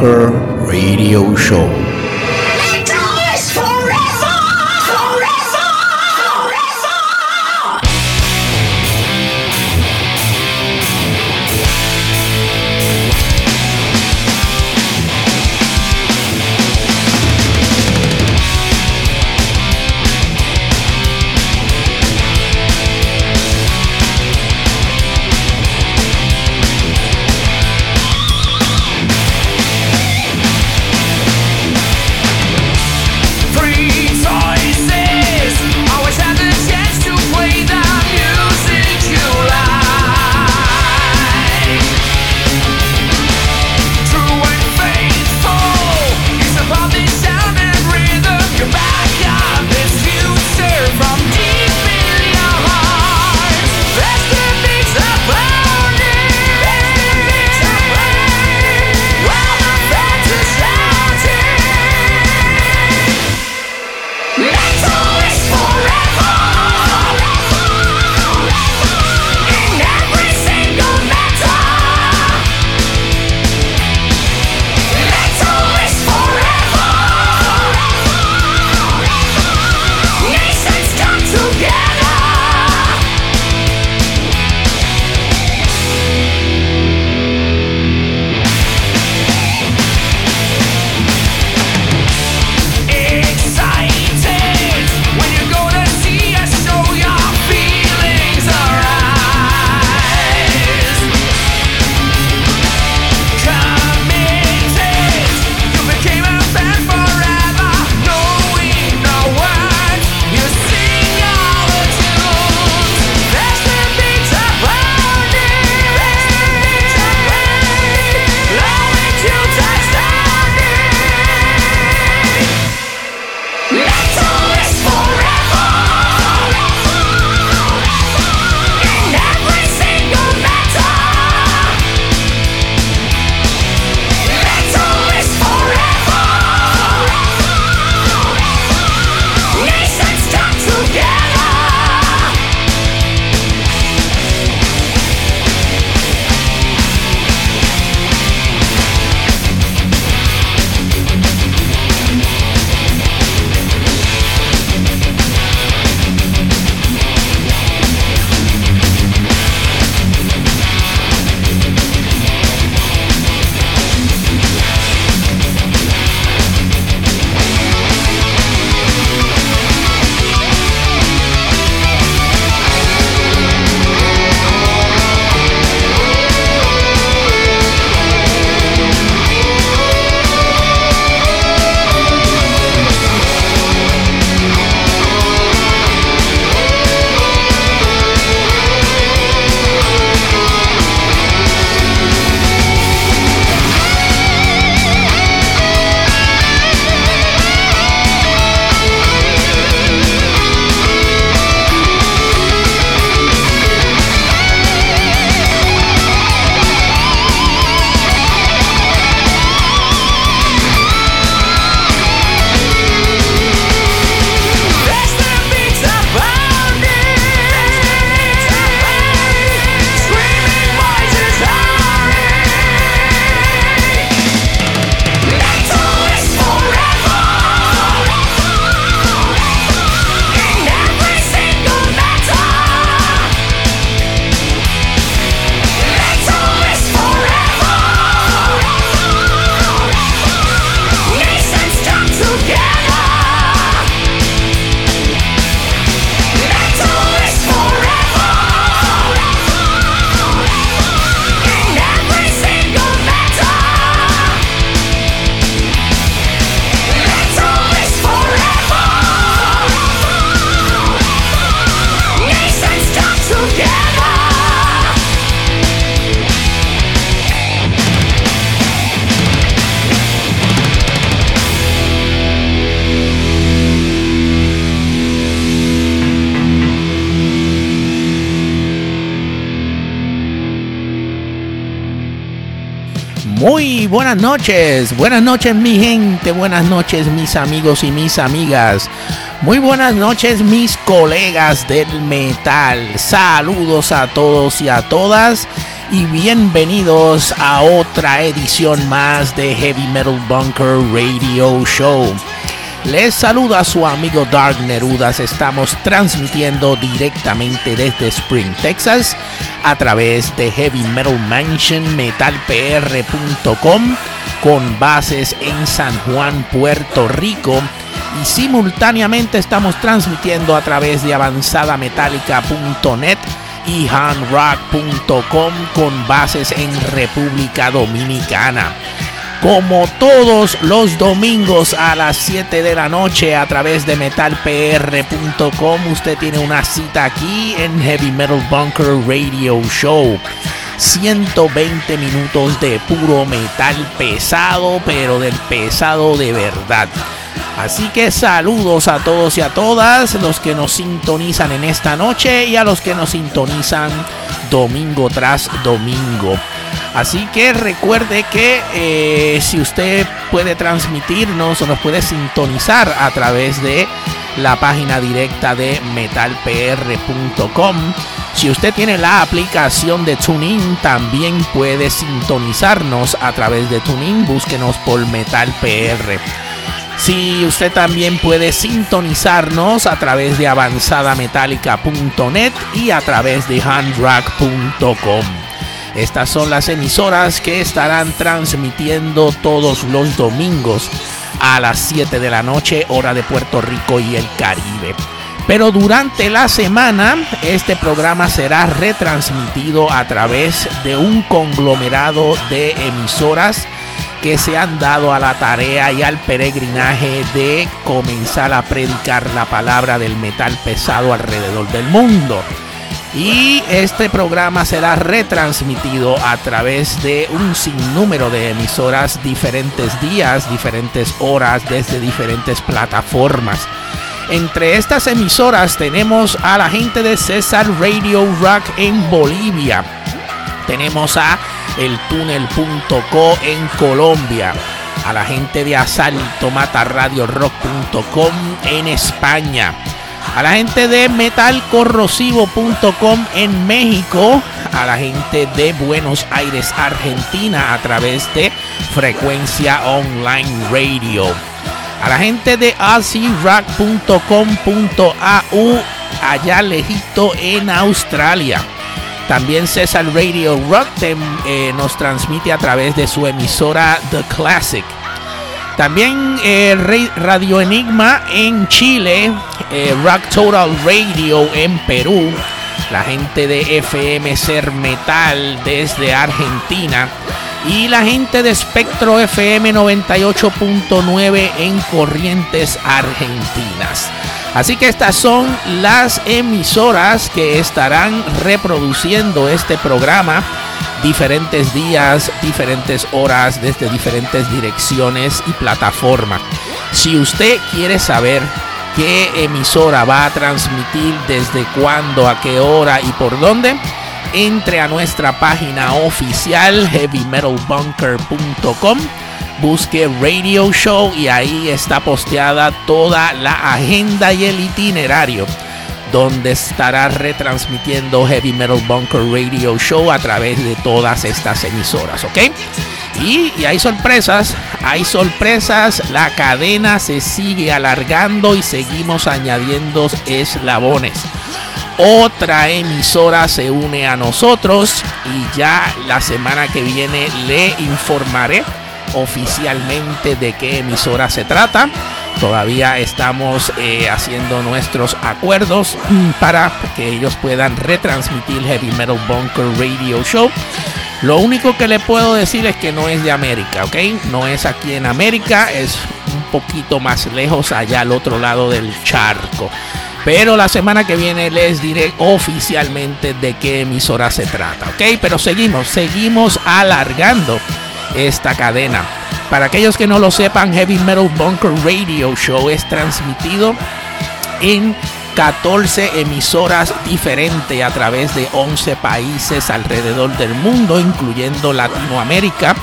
Metal Bunker Radio Show. Buenas noches, buenas noches mi gente, buenas noches mis amigos y mis amigas, muy buenas noches mis colegas del metal, saludos a todos y a todas y bienvenidos a otra edición más de Heavy Metal Bunker Radio Show. Les saluda su amigo Dark Nerudas. Estamos transmitiendo directamente desde Spring, Texas, a través de Heavy Metal Mansion metalpr.com con bases en San Juan, Puerto Rico. Y simultáneamente estamos transmitiendo a través de avanzadametallica.net y handrock.com con bases en República Dominicana como todos los domingos a las 7 de la noche a través de metalpr.com. Usted tiene una cita aquí en Heavy Metal Bunker Radio Show. 120 minutos de puro metal pesado, pero del pesado de verdad. Así que saludos a todos y a todas los que nos sintonizan en esta noche y a los que nos sintonizan domingo tras domingo. Así que recuerde que eh, si usted puede transmitirnos o nos puede sintonizar a través de la página directa de metalpr.com. Si usted tiene la aplicación de TuneIn, también puede sintonizarnos a través de TuneIn. Búsquenos por MetalPR. Si usted también puede sintonizarnos a través de avanzadametallica.net y a través de handrack.com. Estas son las emisoras que estarán transmitiendo todos los domingos a las 7 de la noche, hora de Puerto Rico y el Caribe. Pero durante la semana este programa será retransmitido a través de un conglomerado de emisoras que se han dado a la tarea y al peregrinaje de comenzar a predicar la palabra del metal pesado alrededor del mundo. Y este programa será retransmitido a través de un sinnúmero de emisoras diferentes días, diferentes horas, desde diferentes plataformas. Entre estas emisoras tenemos a la gente de César Radio Rock en Bolivia. Tenemos a eltunel.co en Colombia. A la gente de Asalto Rock.com en España a la gente de metalcorrosivo.com en México, a la gente de Buenos Aires, Argentina, a través de Frecuencia Online Radio, a la gente de AziRock.com.au, allá lejito en Australia. También César Radio Rock eh, nos transmite a través de su emisora The Classic. También eh, Radio Enigma en Chile, eh, Rock Total Radio en Perú, la gente de FM Ser Metal desde Argentina y la gente de Spectro FM 98.9 en Corrientes Argentinas. Así que estas son las emisoras que estarán reproduciendo este programa diferentes días, diferentes horas, desde diferentes direcciones y plataformas. Si usted quiere saber qué emisora va a transmitir, desde cuándo, a qué hora y por dónde, entre a nuestra página oficial heavymetalbunker.com, busque Radio Show y ahí está posteada toda la agenda y el itinerario donde estará retransmitiendo Heavy Metal Bunker Radio Show a través de todas estas emisoras, ¿ok? Y, y, hay sorpresas, hay sorpresas, la cadena se sigue alargando y seguimos añadiendo eslabones. Otra emisora se une a nosotros y ya la semana que viene le informaré oficialmente de qué emisora se trata. Todavía estamos eh, haciendo nuestros acuerdos para que ellos puedan retransmitir Heavy Metal Bunker Radio Show. Lo único que le puedo decir es que no es de América, ¿ok? No es aquí en América, es un poquito más lejos allá al otro lado del charco. Pero la semana que viene les diré oficialmente de qué emisora se trata, ¿ok? Pero seguimos, seguimos alargando esta cadena. Para aquellos que no lo sepan, Heavy Metal Bunker Radio Show es transmitido en 14 emisoras diferentes a través de 11 países alrededor del mundo, incluyendo Latinoamérica.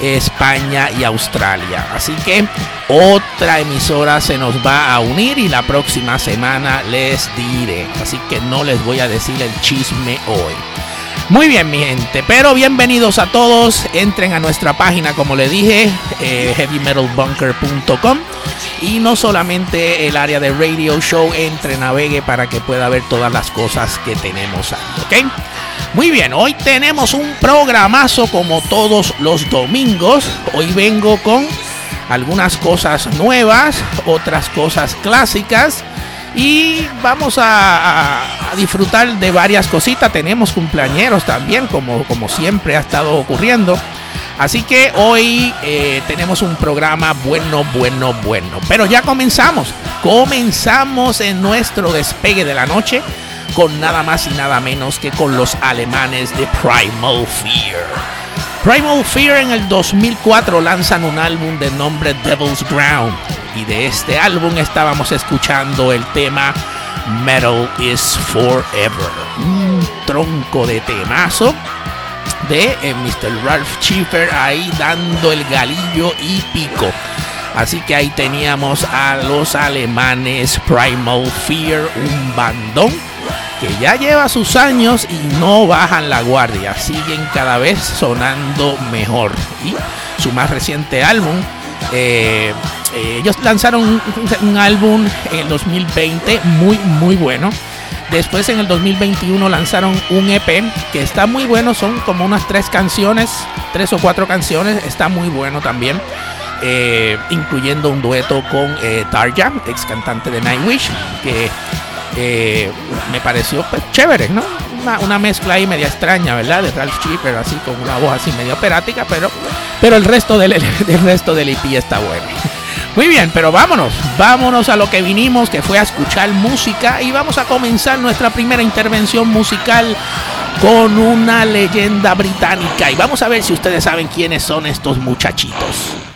España y Australia. Así que otra emisora se nos va a unir y la próxima semana les diré. Así que no les voy a decir el chisme hoy. Muy bien, mi gente, pero bienvenidos a todos. Entren a nuestra página, como le dije, eh, heavymetalbunker.com. Y no solamente el área de radio show, entre, navegue para que pueda ver todas las cosas que tenemos ahí, ¿ok? Muy bien, hoy tenemos un programazo como todos los domingos. Hoy vengo con algunas cosas nuevas, otras cosas clásicas y vamos a, disfrutar de varias cositas. Tenemos cumpleañeros también, como, como siempre ha estado ocurriendo. Así que hoy eh, tenemos un programa bueno, bueno, bueno. Pero ya comenzamos. Comenzamos en nuestro despegue de la noche con nada más y nada menos que con los alemanes de Primal Fear. Primal Fear en el 2004 lanzan un álbum de nombre Devil's Ground y de este álbum estábamos escuchando el tema Metal is Forever, un tronco de temazo de eh, Mr. Ralph Schiffer ahí dando el galillo y pico. Así que ahí teníamos a los alemanes Primal Fear, un bandón que ya lleva sus años y no bajan la guardia, siguen cada vez sonando mejor. Y su más reciente álbum, eh, eh, ellos lanzaron un, álbum en el 2020 muy, muy bueno. Después en el 2021 lanzaron un EP que está muy bueno, son como unas tres canciones, tres o cuatro canciones, está muy bueno también. Eh, incluyendo un dueto con Tarja, ex cantante de Nightwish, que me pareció pues, chévere, ¿no? Una, mezcla ahí media extraña, ¿verdad? De Ralph Schiffer, así con una voz así medio operática, pero, pero el resto del, el resto del EP está bueno. Muy bien, pero vámonos, vámonos a lo que vinimos, que fue a escuchar música y vamos a comenzar nuestra primera intervención musical con una leyenda británica y vamos a ver si ustedes saben quiénes son estos muchachitos.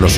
Los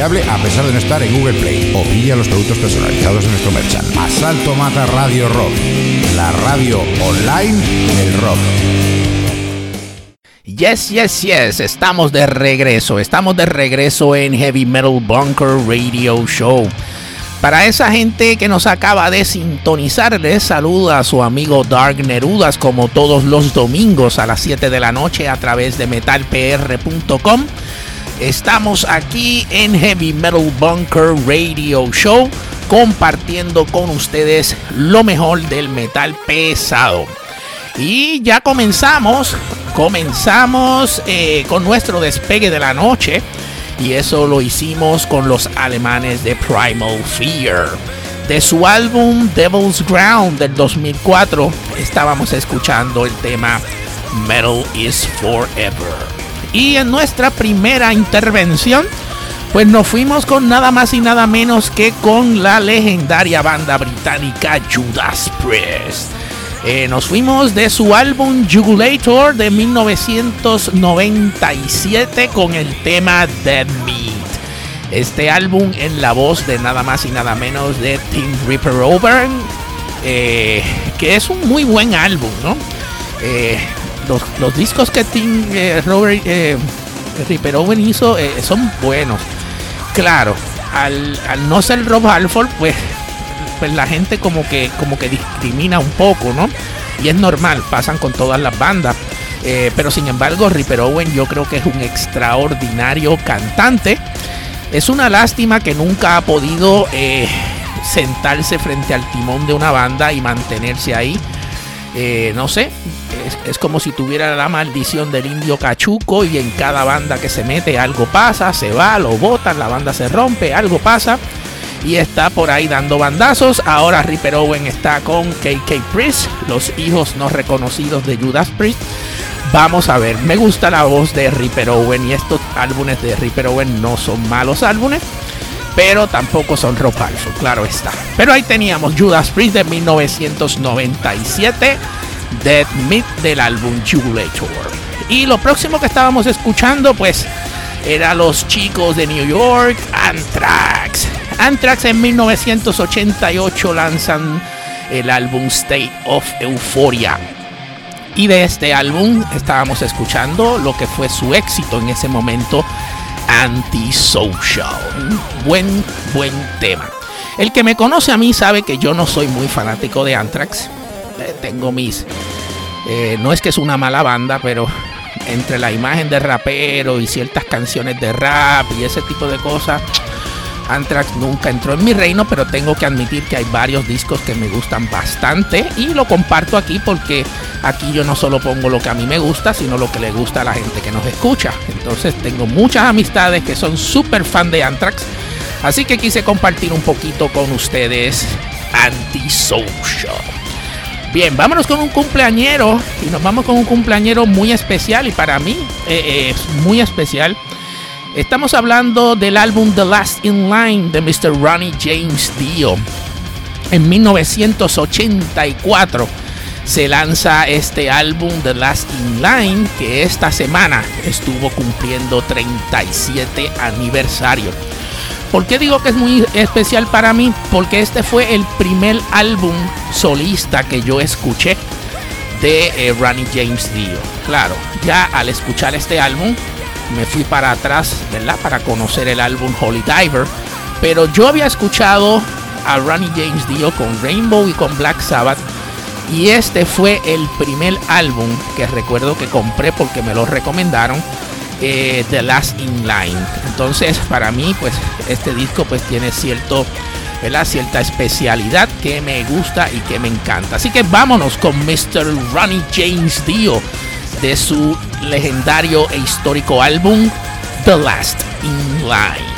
a pesar de no estar en Google Play. O pilla los productos personalizados en nuestro merchant. Asalto Mata Radio Rock, la radio online del rock. Yes, yes, yes, estamos de regreso, estamos de regreso en Heavy Metal Bunker Radio Show. Para esa gente que nos acaba de sintonizar, les saluda a su amigo Dark Nerudas como todos los domingos a las 7 de la noche a través de metalpr.com. Estamos aquí en Heavy Metal Bunker Radio Show compartiendo con ustedes lo mejor del metal pesado. Y ya comenzamos, comenzamos eh, con nuestro despegue de la noche y eso lo hicimos con los alemanes de Primal Fear. De su álbum Devil's Ground del 2004 estábamos escuchando el tema Metal is Forever. Y en nuestra primera intervención, pues nos fuimos con nada más y nada menos que con la legendaria banda británica Judas Priest. Eh, nos fuimos de su álbum Jugulator de 1997 con el tema Dead Meat. Este álbum en la voz de nada más y nada menos de Tim Ripper Over, eh, que es un muy buen álbum, ¿no? Eh, los, discos que Tim Robert, Ripper Over hizo son buenos. Claro, al, no ser Rob Halford, pues pues la gente como que, discrimina un poco, ¿no? Y es normal, pasan con todas las bandas. Eh, pero sin embargo, Ripper Owen yo creo que es un extraordinario cantante. Es una lástima que nunca ha podido eh, sentarse frente al timón de una banda y mantenerse ahí. Eh, no sé, es, como si tuviera la maldición del indio cachuco y en cada banda que se mete algo pasa, se va, lo botan, la banda se rompe, algo pasa y está por ahí dando bandazos. Ahora Ripper Owen está con KK Priest, los hijos no reconocidos de Judas Priest. Vamos a ver, me gusta la voz de Ripper Owen y estos álbumes de Ripper Owen no son malos álbumes, pero tampoco son rock falso, claro está. Pero ahí teníamos Judas Priest de 1997, Dead Meat del álbum Jubilator. Y lo próximo que estábamos escuchando, pues, era los chicos de New York, Anthrax. Anthrax en 1988 lanzan el álbum State of Euphoria. Y de este álbum estábamos escuchando lo que fue su éxito en ese momento, Antisocial. Buen, buen tema. El que me conoce a mí sabe que yo no soy muy fanático de Anthrax. Eh, tengo mis... Eh, no es que es una mala banda, pero entre la imagen de rapero y ciertas canciones de rap y ese tipo de cosas, Anthrax nunca entró en mi reino, pero tengo que admitir que hay varios discos que me gustan bastante y lo comparto aquí porque aquí yo no solo pongo lo que a mí me gusta, sino lo que le gusta a la gente que nos escucha. Entonces tengo muchas amistades que son súper fan de Anthrax, así que quise compartir un poquito con ustedes Antisocial. Bien, vámonos con un cumpleañero y nos vamos con un cumpleañero muy especial y para mí eh, es muy especial Estamos hablando del álbum The Last in Line de Mr. Ronnie James Dio. En 1984 se lanza este álbum The Last in Line que esta semana estuvo cumpliendo 37 aniversario. ¿Por qué digo que es muy especial para mí? Porque este fue el primer álbum solista que yo escuché de eh, Ronnie James Dio. Claro, ya al escuchar este álbum me fui para atrás, ¿verdad? Para conocer el álbum Holy Diver. Pero yo había escuchado a Ronnie James Dio con Rainbow y con Black Sabbath. Y este fue el primer álbum que recuerdo que compré porque me lo recomendaron. Eh, The Last in Line. Entonces, para mí, pues, este disco pues tiene cierto ¿verdad? cierta especialidad que me gusta y que me encanta. Así que vámonos con Mr. Ronnie James Dio de su legendario e histórico álbum The Last in Line.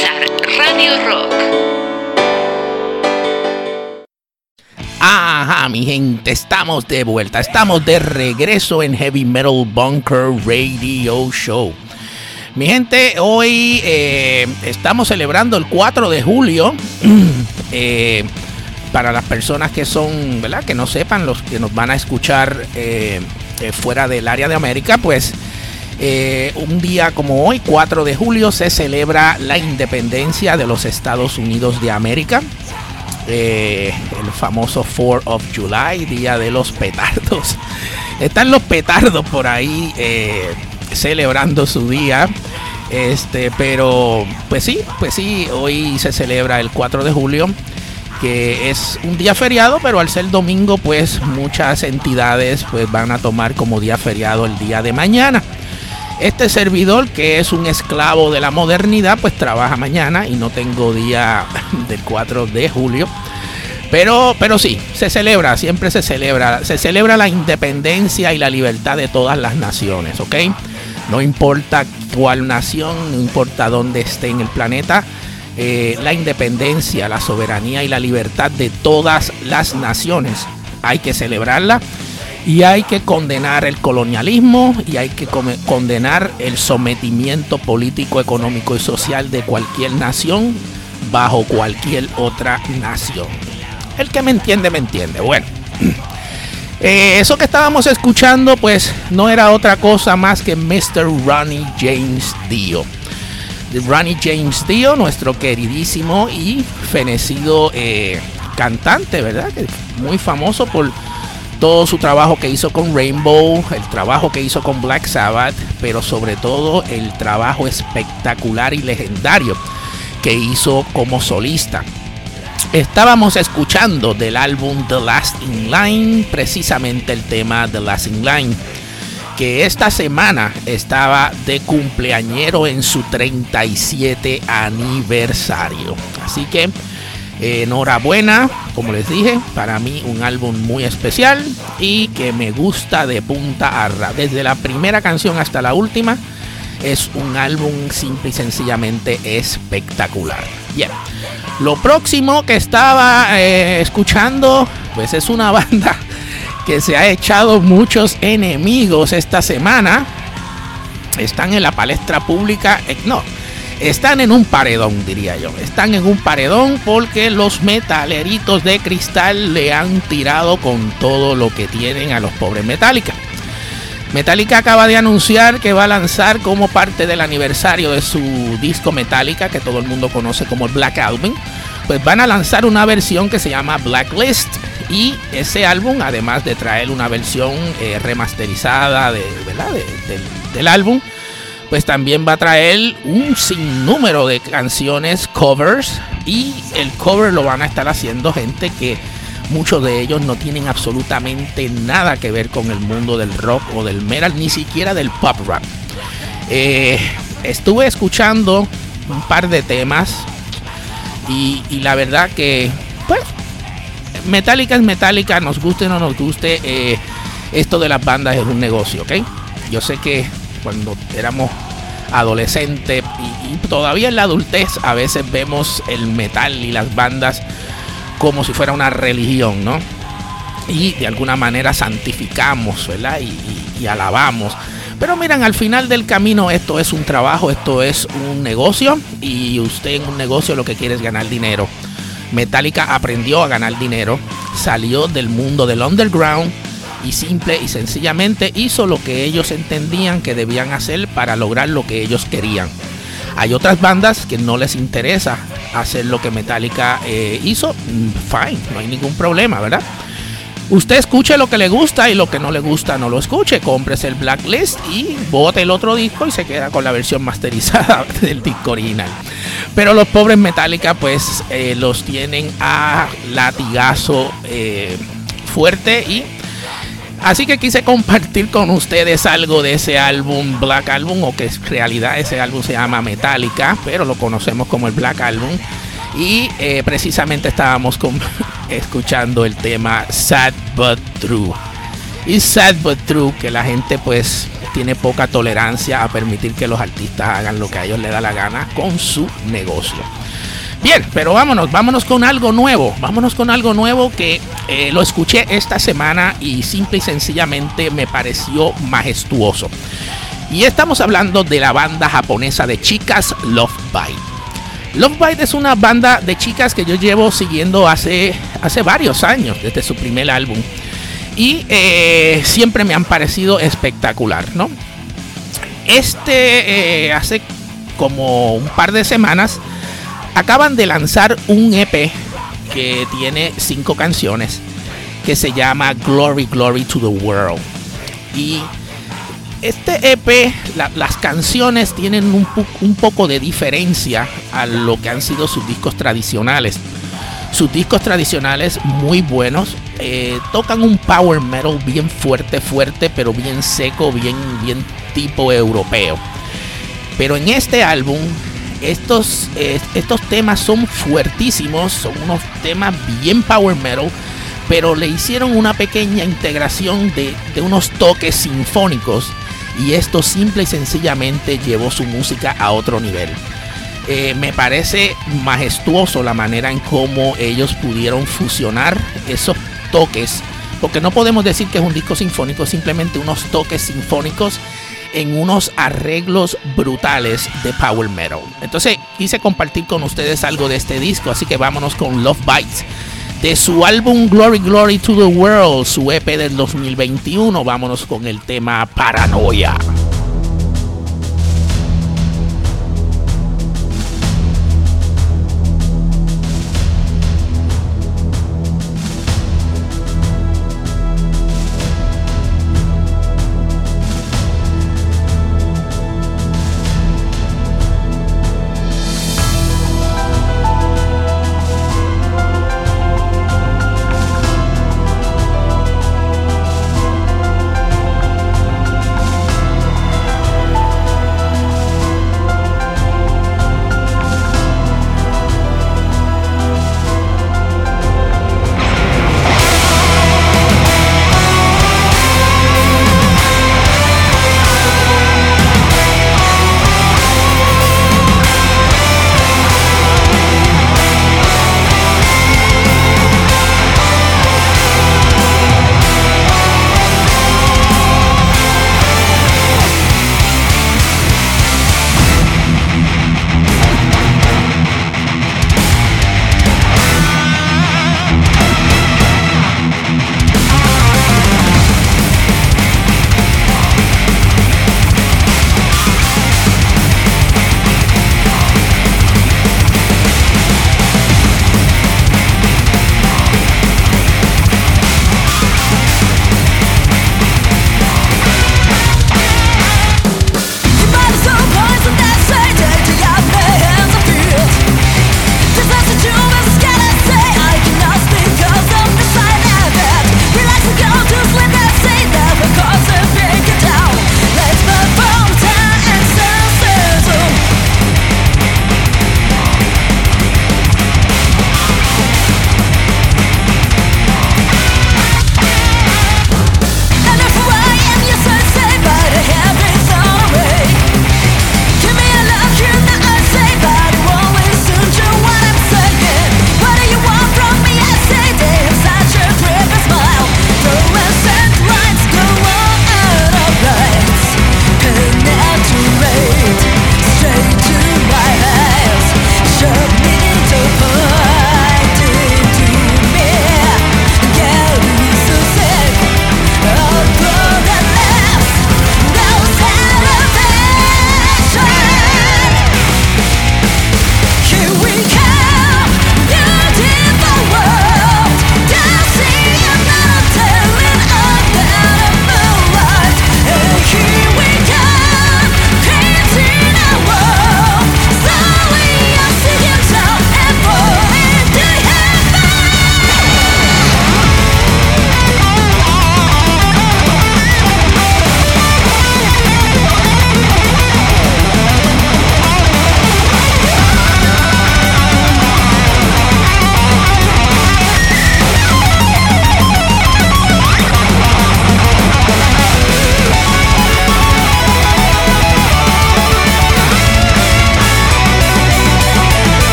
Ajá, mi gente, estamos de vuelta, estamos de regreso en Heavy Metal Bunker Radio Show. Mi gente, hoy eh, estamos celebrando el 4 de julio. Eh, para las personas que son, ¿verdad? Que no sepan, los que nos van a escuchar eh, fuera del área de América, pues un día como hoy, 4 de julio, se celebra la independencia de los Estados Unidos de América. Eh, el famoso 4 of July, día de los petardos. Están los petardos por ahí eh, celebrando su día. Este, pero pues sí, pues sí, hoy se celebra el 4 de julio, que es un día feriado, pero al ser domingo, pues muchas entidades pues van a tomar como día feriado el día de mañana. Este servidor, que es un esclavo de la modernidad, pues trabaja mañana y no tengo día del 4 de julio. Pero, pero sí, se celebra, siempre se celebra. Se celebra la independencia y la libertad de todas las naciones, ¿ok? No importa cuál nación, no importa dónde esté en el planeta, eh, la independencia, la soberanía y la libertad de todas las naciones hay que celebrarla y hay que condenar el colonialismo y hay que condenar el sometimiento político, económico y social de cualquier nación bajo cualquier otra nación. El que me entiende, me entiende. Bueno, eh, eso que estábamos escuchando, pues no era otra cosa más que Mr. Ronnie James Dio. Ronnie James Dio, nuestro queridísimo y fenecido eh, cantante, ¿verdad? Muy famoso por todo su trabajo que hizo con Rainbow, el trabajo que hizo con Black Sabbath, pero sobre todo el trabajo espectacular y legendario que hizo como solista. Estábamos escuchando del álbum The Last in Line, precisamente el tema The Last in Line, que esta semana estaba de cumpleañero en su 37 aniversario. Así que enhorabuena, como les dije, para mí un álbum muy especial y que me gusta de punta a. Desde la primera canción hasta la última, es un álbum simple y sencillamente espectacular. Bien, lo próximo que estaba eh, escuchando, pues es una banda que se ha echado muchos enemigos esta semana. Están en la palestra pública, eh, no, están en un paredón, diría yo. Están en un paredón porque los metaleritos de cristal le han tirado con todo lo que tienen a los pobres Metallica. Metallica acaba de anunciar que va a lanzar como parte del aniversario de su disco Metallica, que todo el mundo conoce como el Black Album, pues van a lanzar una versión que se llama Blacklist. Y ese álbum, además de traer una versión eh, remasterizada de, ¿verdad? de- del, del álbum, pues también va a traer un sinnúmero de canciones covers. Y el cover lo van a estar haciendo gente que muchos de ellos no tienen absolutamente nada que ver con el mundo del rock o del metal, ni siquiera del pop rock. Eh, estuve escuchando un par de temas y, la verdad que, pues, Metallica es Metallica, nos guste o no nos guste, eh, esto de las bandas es un negocio, ¿ok? Yo sé que cuando éramos adolescentes y, todavía en la adultez a veces vemos el metal y las bandas como si fuera una religión, ¿no? Y de alguna manera santificamos, ¿verdad? Y, y- y alabamos. Pero miren, al final del camino esto es un trabajo, esto es un negocio y usted en un negocio lo que quiere es ganar dinero. Metallica aprendió a ganar dinero, salió del mundo del underground y simple y sencillamente hizo lo que ellos entendían que debían hacer para lograr lo que ellos querían. Hay otras bandas que no les interesa hacer lo que Metallica eh, hizo, mm, fine, no hay ningún problema, ¿verdad? Usted escuche lo que le gusta y lo que no le gusta no lo escuche. Cómprese el blacklist y bote el otro disco y se queda con la versión masterizada del disco original. Pero los pobres Metallica pues eh, los tienen a latigazo eh, fuerte y Así que quise compartir con ustedes algo de ese álbum Black Album, o que en realidad ese álbum se llama Metallica, pero lo conocemos como el Black Album. Y eh, precisamente estábamos escuchando el tema Sad But True. Y Sad But True, que la gente pues tiene poca tolerancia a permitir que los artistas hagan lo que a ellos les da la gana con su negocio. Bien, pero vámonos, vámonos con algo nuevo. Vámonos con algo nuevo que eh, lo escuché esta semana y simple y sencillamente me pareció majestuoso. Y estamos hablando de la banda japonesa de chicas Love Bite. Love Bite es una banda de chicas que yo llevo siguiendo hace, hace varios años, desde su primer álbum. Y eh, siempre me han parecido espectacular, ¿no? Este, eh, hace como un par de semanas, acaban de lanzar un EP que tiene cinco canciones que se llama Glory, Glory to the World. Y este EP, las canciones tienen un, poco de diferencia a lo que han sido sus discos tradicionales. Sus discos tradicionales muy buenos, eh, tocan un power metal bien fuerte, fuerte, pero bien seco, bien, bien tipo europeo. Pero en este álbum, estos, eh, estos temas son fuertísimos, son unos temas bien power metal, pero le hicieron una pequeña integración de, de unos toques sinfónicos y esto simple y sencillamente llevó su música a otro nivel. Eh, me parece majestuoso la manera en cómo ellos pudieron fusionar esos toques, porque no podemos decir que es un disco sinfónico, simplemente unos toques sinfónicos en unos arreglos brutales de power metal. Entonces quise compartir con ustedes algo de este disco, así que vámonos con Love Bites de su álbum Glory Glory to the World, su EP del 2021. Vámonos con el tema Paranoia.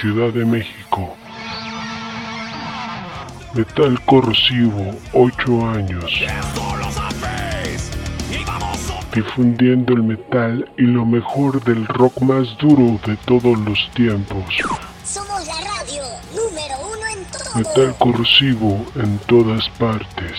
Ciudad de México. Metal corrosivo, 8 años. Difundiendo el metal y lo mejor del rock más duro de todos los tiempos. Somos la radio número uno en todo. Metal corrosivo en todas partes.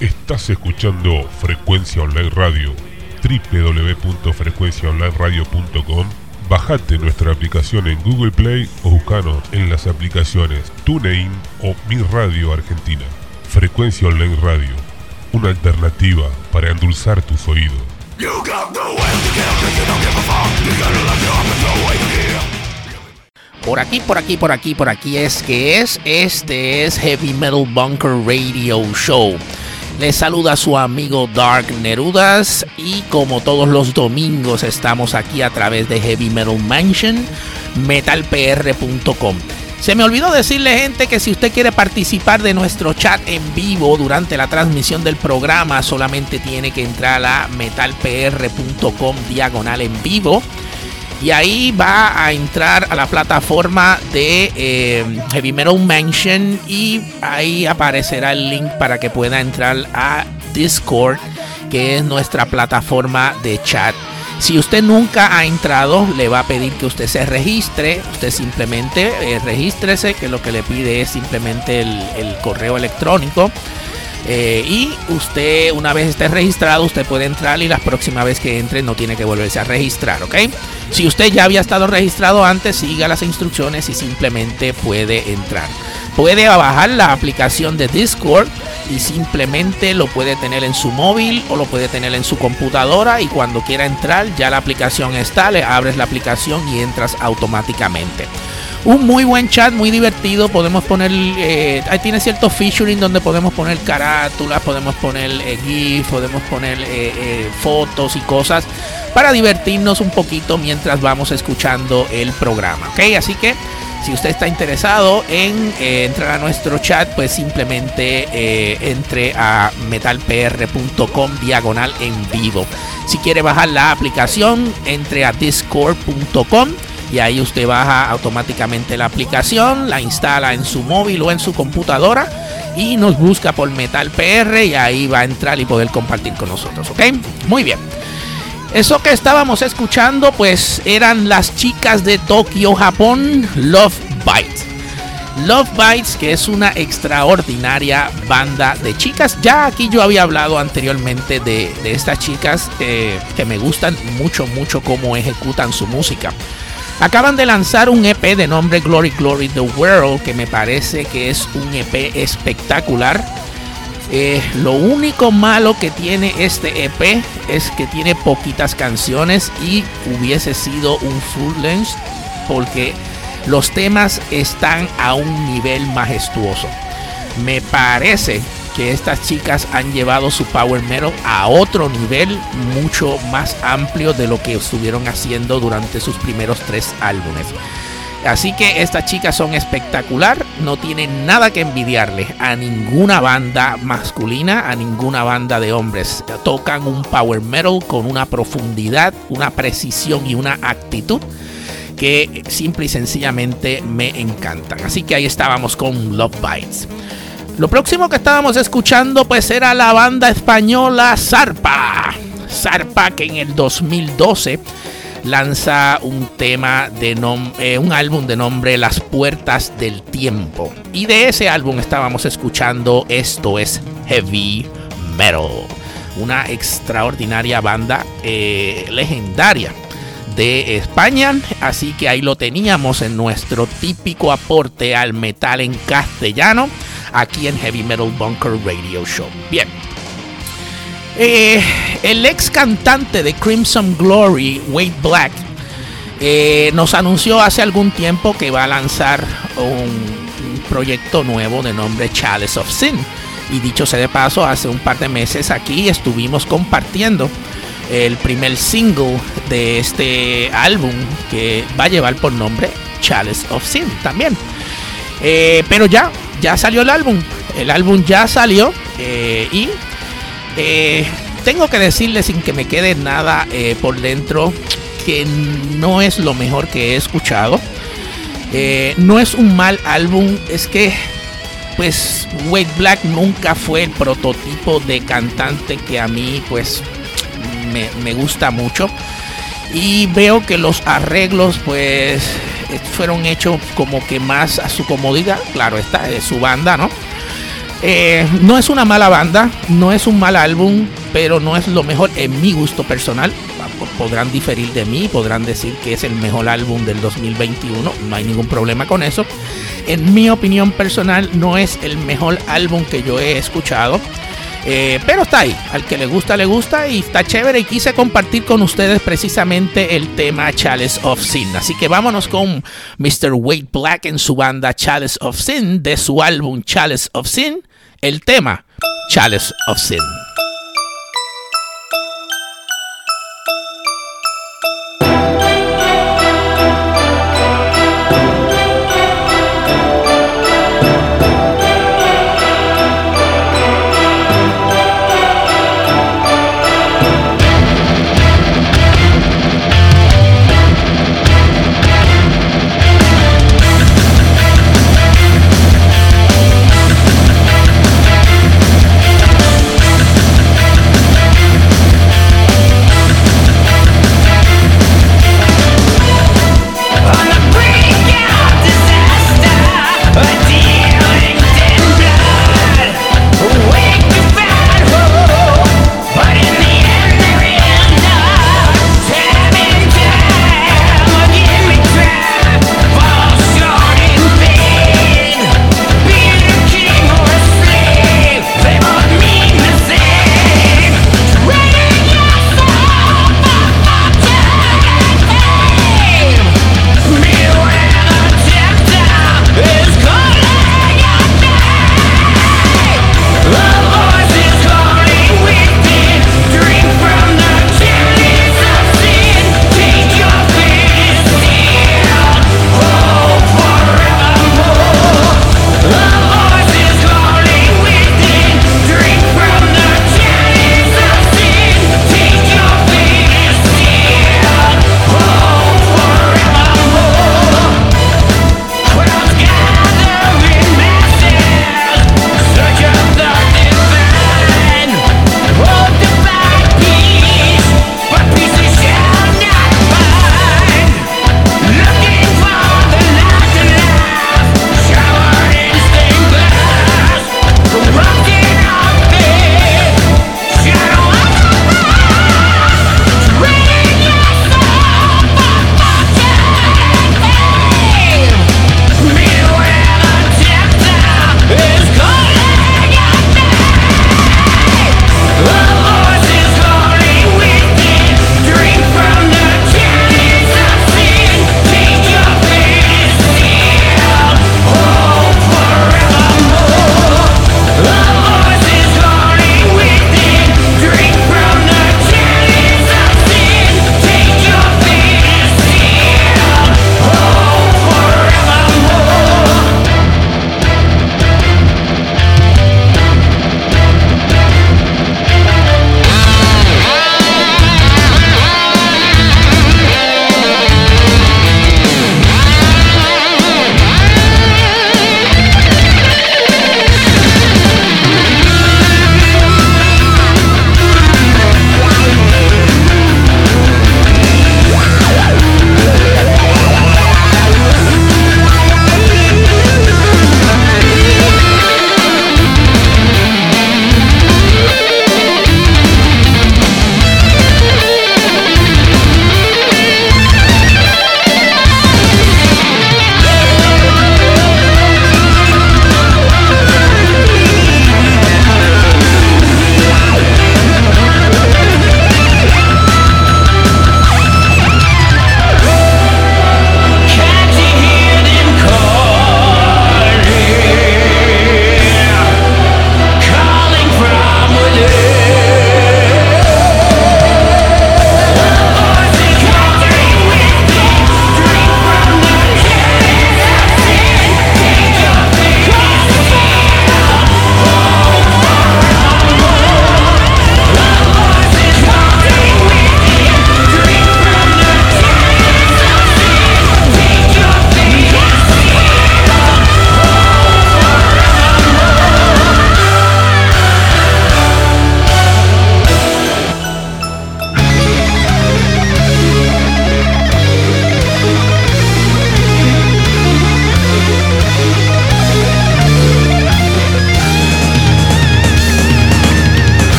Estás escuchando Frecuencia Online Radio, www.frecuenciaonlineradio.com. Bajate nuestra aplicación en Google Play o buscanos en las aplicaciones TuneIn o Mi Radio Argentina. Frecuencia Online Radio, una alternativa para endulzar tus oídos. Por aquí, por aquí, por aquí, por aquí es que es. Este es Heavy Metal Bunker Radio Show. Les saluda su amigo Dark Nerudas y como todos los domingos estamos aquí a través de Heavy Metal Mansion, metalpr.com. Se me olvidó decirle gente que si usted quiere participar de nuestro chat en vivo durante la transmisión del programa solamente tiene que entrar a metalpr.com diagonal en vivo y ahí va a entrar a la plataforma de eh, Heavy Metal Mansion y ahí aparecerá el link para que pueda entrar a Discord, que es nuestra plataforma de chat. Si usted nunca ha entrado, le va a pedir que usted se registre. Usted simplemente eh, regístrese, que lo que le pide es simplemente el, el correo electrónico. Eh, y usted, una vez esté registrado, usted puede entrar y la próxima vez que entre no tiene que volverse a registrar, ¿ok? Si usted ya había estado registrado antes, siga las instrucciones y simplemente puede entrar. Puede bajar la aplicación de Discord y simplemente lo puede tener en su móvil o lo puede tener en su computadora y cuando quiera entrar ya la aplicación está, le abres la aplicación y entras automáticamente. Un muy buen chat, muy divertido. Podemos poner, eh, ahí tiene cierto featuring donde podemos poner carátulas, podemos poner eh, GIF, podemos poner eh, fotos y cosas para divertirnos un poquito mientras vamos escuchando el programa. ¿Ok? Así que si usted está interesado en entrar a nuestro chat, pues simplemente entre a metalpr.com diagonal en vivo. Si quiere bajar la aplicación, entre a discord.com y ahí usted baja automáticamente la aplicación, la instala en su móvil o en su computadora y nos busca por Metal PR y ahí va a entrar y poder compartir con nosotros, ¿ok? Muy bien. Eso que estábamos escuchando pues eran las chicas de Tokio, Japón, Love Bites. Love Bites, que es una extraordinaria banda de chicas. Ya aquí yo había hablado anteriormente de, estas chicas eh, que me gustan mucho, mucho cómo ejecutan su música. Acaban de lanzar un EP de nombre Glory Glory The World, que me parece que es un EP espectacular. Eh, lo único malo que tiene este EP es que tiene poquitas canciones y hubiese sido un full length porque los temas están a un nivel majestuoso. Me parece que estas chicas han llevado su power metal a otro nivel mucho más amplio de lo que estuvieron haciendo durante sus primeros tres álbumes. Así que estas chicas son espectacular, no tienen nada que envidiarle a ninguna banda masculina, a ninguna banda de hombres. Tocan un power metal con una profundidad, una precisión y una actitud que simple y sencillamente me encantan. Así que ahí estábamos con Love Bites. Lo próximo que estábamos escuchando pues era la banda española Zarpa. Zarpa que en el 2012 lanza un tema de eh, un álbum de nombre Las Puertas del Tiempo. Y de ese álbum estábamos escuchando esto es Heavy Metal. Una extraordinaria banda eh, legendaria de España. Así que ahí lo teníamos en nuestro típico aporte al metal en castellano aquí en Heavy Metal Bunker Radio Show. Bien. Eh, el ex cantante de Crimson Glory, Wade Black, eh, nos anunció hace algún tiempo que va a lanzar un, proyecto nuevo de nombre Chalice of Sin. Y dicho sea de paso, hace un par de meses aquí estuvimos compartiendo el primer single de este álbum que va a llevar por nombre Chalice of Sin también. Eh, pero ya, ya salió el álbum. El álbum ya salió eh, y eh, tengo que decirle sin que me quede nada por dentro que no es lo mejor que he escuchado. no es un mal álbum, es que pues Wade Black nunca fue el prototipo de cantante que a mí pues me gusta mucho. Y veo que los arreglos pues fueron hechos como que más a su comodidad. Claro, está es su banda, ¿no? Eh, no es una mala banda, no es un mal álbum, pero no es lo mejor en mi gusto personal. Podrán diferir de mí, podrán decir que es el mejor álbum del 2021, no hay ningún problema con eso. En mi opinión personal, no es el mejor álbum que yo he escuchado. Eh, pero está ahí, al que le gusta, le gusta y está chévere. Y quise compartir con ustedes precisamente el tema Chalice of Sin. Así que vámonos con Mr. Wade Black en su banda Chalice of Sin de su álbum Chalice of Sin. El tema Chalice of Sin.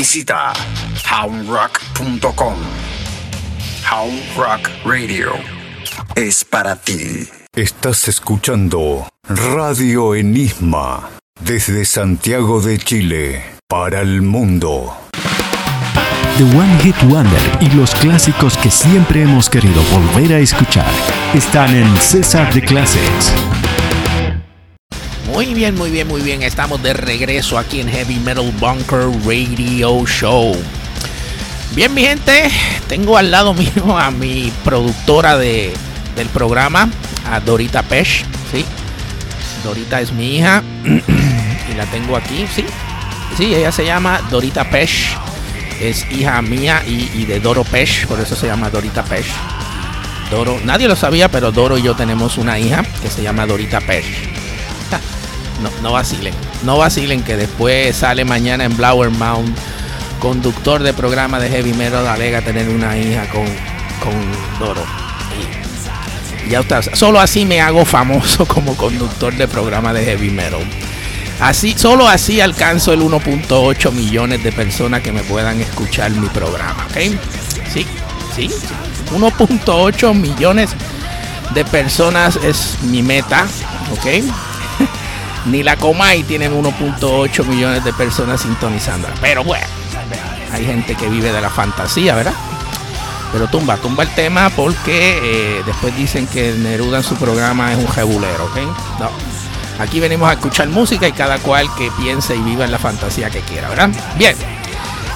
Visita houndrock.com. Hound Rock Radio es para ti. Estás escuchando Radio Enigma desde Santiago de Chile para el mundo. The One Hit Wonder y los clásicos que siempre hemos querido volver a escuchar están en César de Classics. Muy bien, muy bien, muy bien. Estamos de regreso aquí en Heavy Metal Bunker Radio Show. Bien, mi gente, tengo al lado mío a mi productora de, del programa, a Dorita Pesh, ¿sí? Dorita es mi hija y la tengo aquí, ¿sí? Sí, ella se llama Dorita Pesh, es hija mía y, y de Doro Pesh, por eso se llama Dorita Pesh. Doro, nadie lo sabía, pero Doro y yo tenemos una hija que se llama Dorita Pesh. No, no vacilen, no vacilen que después sale mañana en Blower Mount, conductor de programa de heavy metal, alega tener una hija con, con Doro. Y ya usted, solo así me hago famoso como conductor de programa de heavy metal. Así, solo así alcanzo el 1.8 millones de personas que me puedan escuchar mi programa, ¿ok? Sí, sí, 1.8 millones de personas es mi meta, ¿ok? Ni la Comay tienen 1.8 millones de personas sintonizando. Pero bueno, hay gente que vive de la fantasía, ¿verdad? Pero tumba, tumba el tema porque eh, después dicen que Neruda en su programa es un jebulero, ¿ok? No. Aquí venimos a escuchar música y cada cual que piense y viva en la fantasía que quiera, ¿verdad? Bien.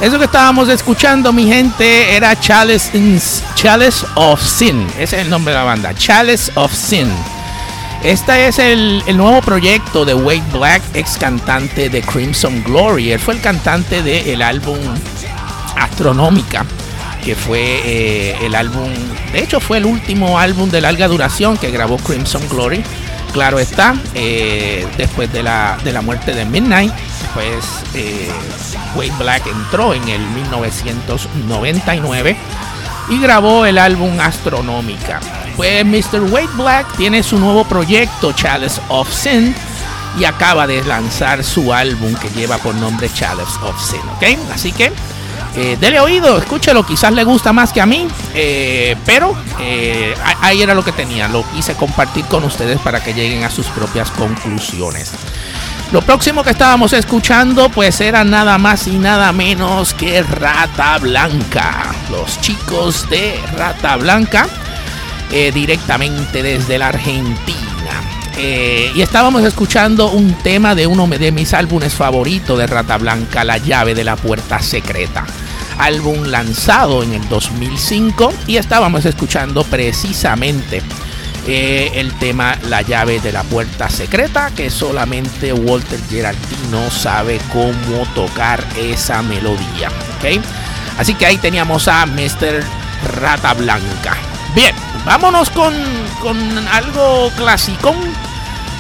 Eso que estábamos escuchando, mi gente, era Chalice, Chalice of Sin. Ese es el nombre de la banda, Chalice of Sin. Este es el, el, nuevo proyecto de Wade Black, ex cantante de Crimson Glory. Él fue el cantante del álbum Astronómica, que fue eh, el álbum, de hecho fue el último álbum de larga duración que grabó Crimson Glory. Claro está, eh, después de la, de la muerte de Midnight, pues eh, Wade Black entró en el 1999 y grabó el álbum Astronómica. Pues Mr. Wade Black tiene su nuevo proyecto, Chalice of Sin, y acaba de lanzar su álbum que lleva por nombre Chalice of Sin, ¿ok? Así que eh, dele oído, escúchelo, quizás le gusta más que a mí, eh, pero eh, ahí era lo que tenía, lo quise compartir con ustedes para que lleguen a sus propias conclusiones. Lo próximo que estábamos escuchando pues era nada más y nada menos que Rata Blanca, los chicos de Rata Blanca, directamente desde la Argentina. y estábamos escuchando un tema de uno de mis álbumes favoritos de Rata Blanca, La llave de la puerta secreta álbum lanzado en el 2005 y estábamos escuchando precisamente eh, el tema La llave de la puerta secreta que solamente Walter Gerardino sabe cómo tocar esa melodía. Así que ahí teníamos a Mr. Rata Blanca. Bien, vámonos con, con algo clásico.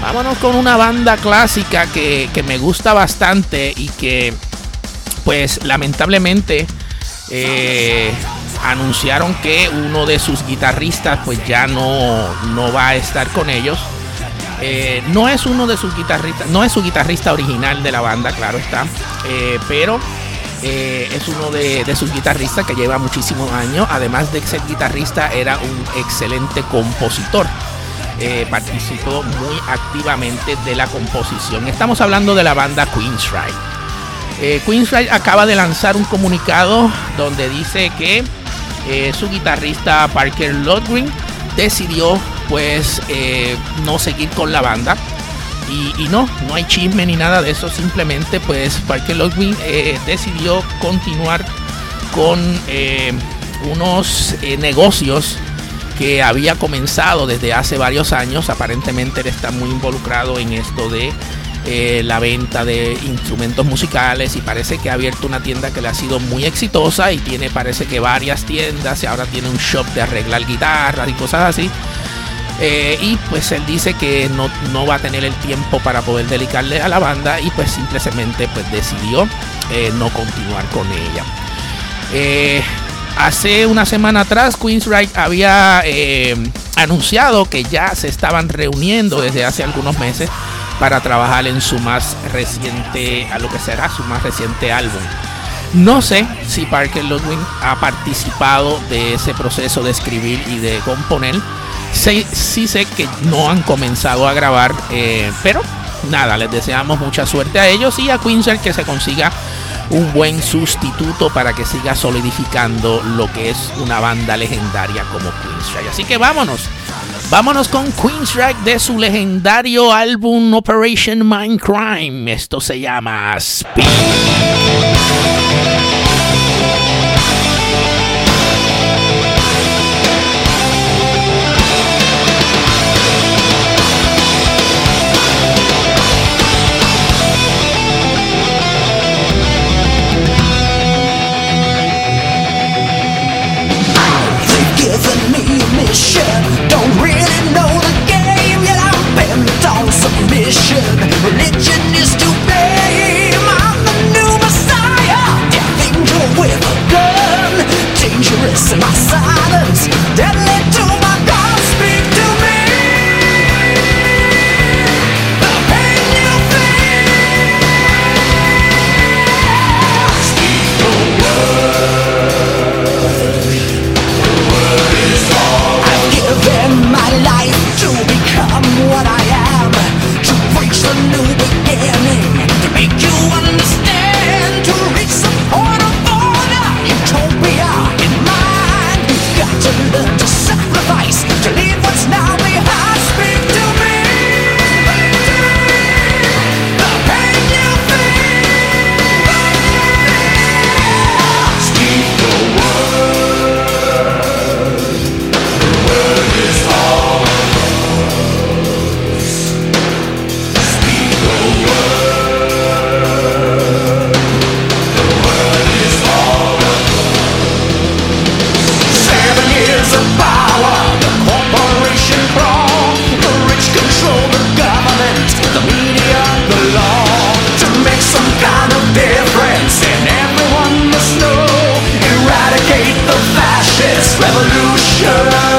Vámonos con una banda clásica que, que me gusta bastante y que pues lamentablemente eh, anunciaron que uno de sus guitarristas pues ya no, no va a estar con ellos. Eh, no es uno de sus guitarristas, no es su guitarrista original de la banda, claro está, eh, pero es uno de, sus guitarristas que lleva muchísimos años. Además de ser guitarrista, era un excelente compositor. participó muy activamente de la composición. Estamos hablando de la banda Queensryche. Eh, acaba de lanzar un comunicado donde dice que eh, su guitarrista Parker Lodgren decidió pues eh, no seguir con la banda. Y, no, no hay chisme ni nada de eso, simplemente pues Parker Lodgren eh, decidió continuar con unos negocios que había comenzado desde hace varios años. Aparentemente él está muy involucrado en esto de eh, la venta de instrumentos musicales y parece que ha abierto una tienda que le ha sido muy exitosa y tiene parece que varias tiendas y ahora tiene un shop de arreglar guitarras y cosas así. Eh, y pues él dice que no, no, va a tener el tiempo para poder dedicarle a la banda y pues simplemente pues decidió eh, no continuar con ella. hace una semana atrás Queensryche había anunciado que ya se estaban reuniendo desde hace algunos meses para trabajar en su más reciente, a lo que será su más reciente álbum. No sé si Parker Ludwig ha participado de ese proceso de escribir y de componer. Sí, sé que no han comenzado a grabar, eh, pero nada, les deseamos mucha suerte a ellos y a Quincer que se consiga un buen sustituto para que siga solidificando lo que es una banda legendaria como Queensryche. Así que vámonos Vámonos con Queensryche de su legendario álbum Operation Mindcrime. Esto se llama Speed. Religion is to blame. I'm the new messiah. Death angel with a gun. Dangerous in my silence. Deadly the fascist revolution.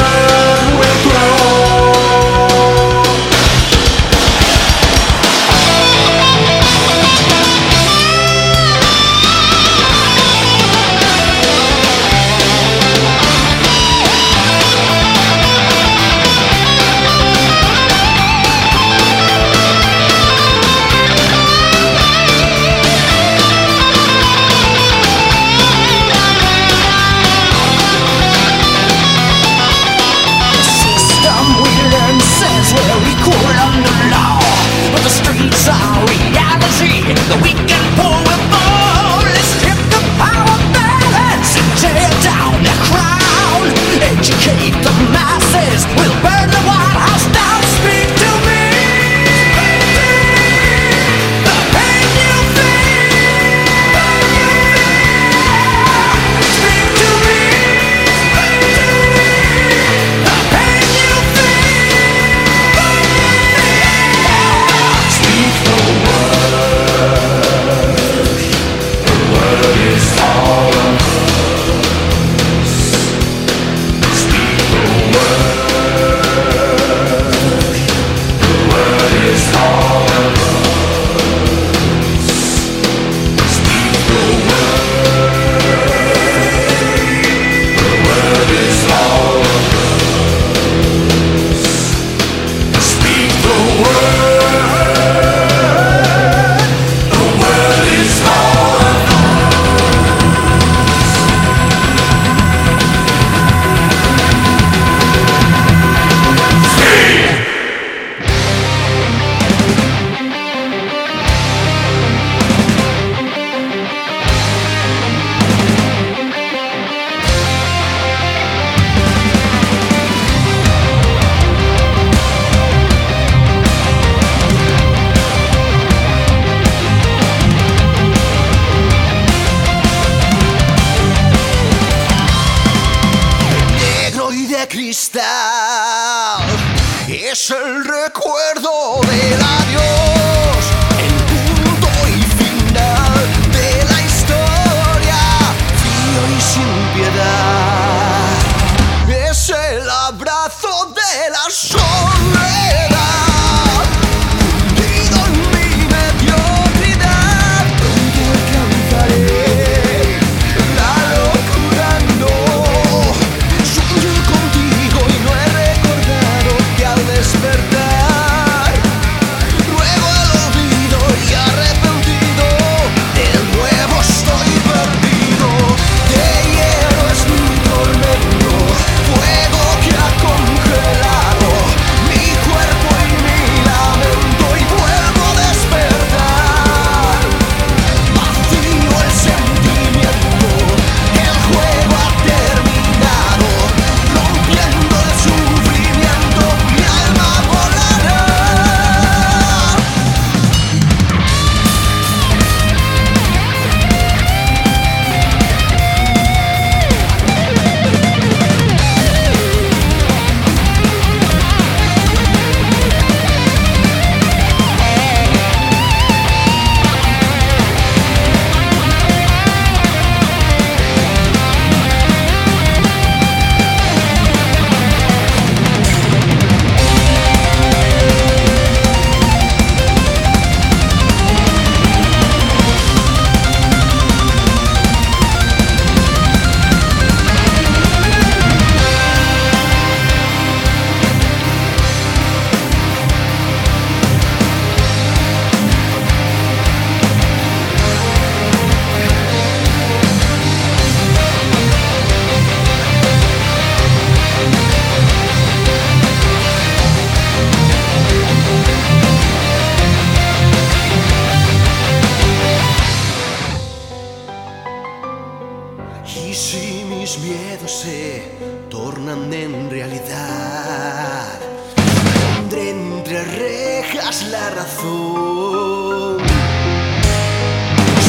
rejas la razón.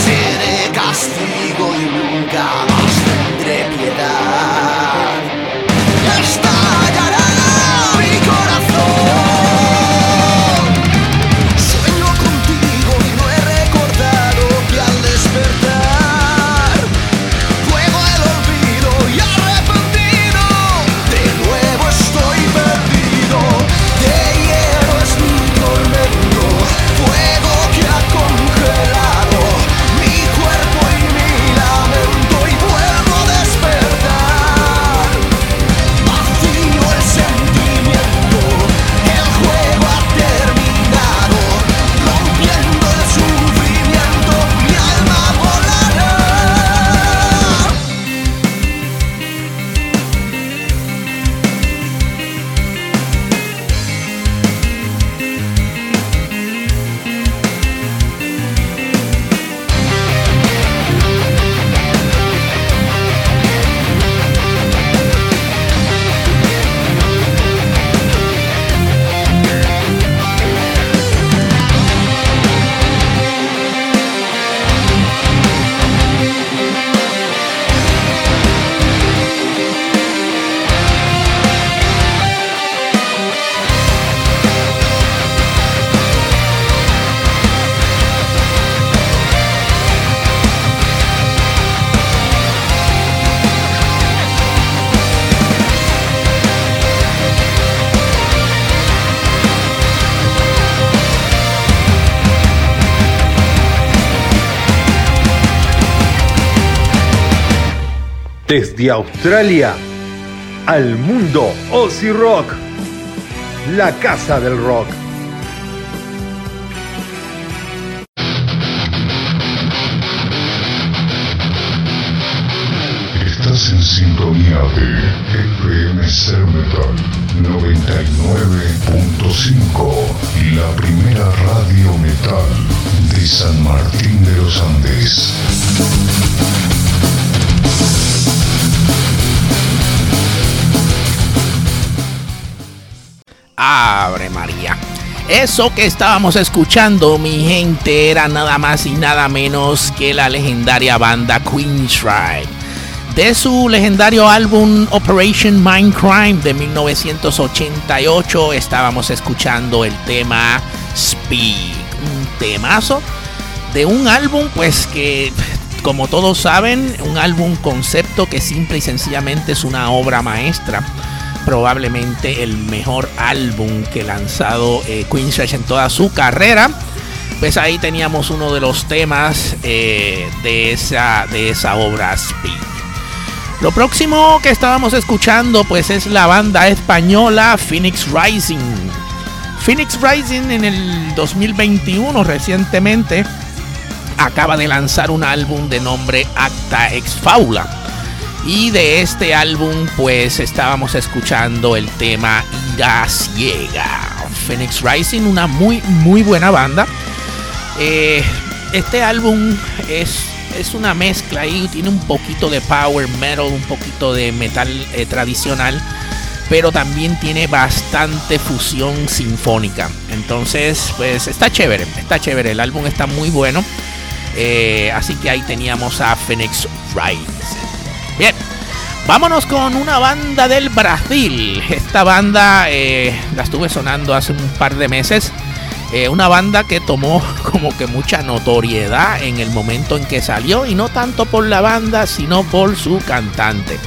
Seré castigo y nunca Desde Australia al mundo Aussie Rock, la casa del rock. Estás en sintonía de FM Metal 99.5, la primera radio metal de San Martín de los Andes. Eso que estábamos escuchando, mi gente, era nada más y nada menos que la legendaria banda Queensryche. De su legendario álbum Operation Mindcrime de 1988 estábamos escuchando el tema Speak, un temazo de un álbum pues que como todos saben, un álbum concepto que simple y sencillamente es una obra maestra probablemente el mejor álbum que lanzado eh, en toda su carrera. Pues ahí teníamos uno de los temas eh, de, esa, de esa obra Speed. Lo próximo que estábamos escuchando pues es la banda española Phoenix Rising. Phoenix Rising en el 2021 recientemente acaba de lanzar un álbum de nombre Acta Ex Faula y de este álbum pues estábamos escuchando el tema Ira Ciega. Phoenix Rising, una muy muy buena banda. Eh, este álbum es, es una mezcla y tiene un poquito de power metal, un poquito de metal eh, tradicional, pero también tiene bastante fusión sinfónica. Entonces, pues está chévere, está chévere. El álbum está muy bueno. Eh, así que ahí teníamos a Phoenix Rising. Bien, vámonos con una banda del Brasil. Esta banda eh, la estuve sonando hace un par de meses. Eh, una banda que tomó como que mucha notoriedad en el momento en que salió y no tanto por la banda sino por su cantante.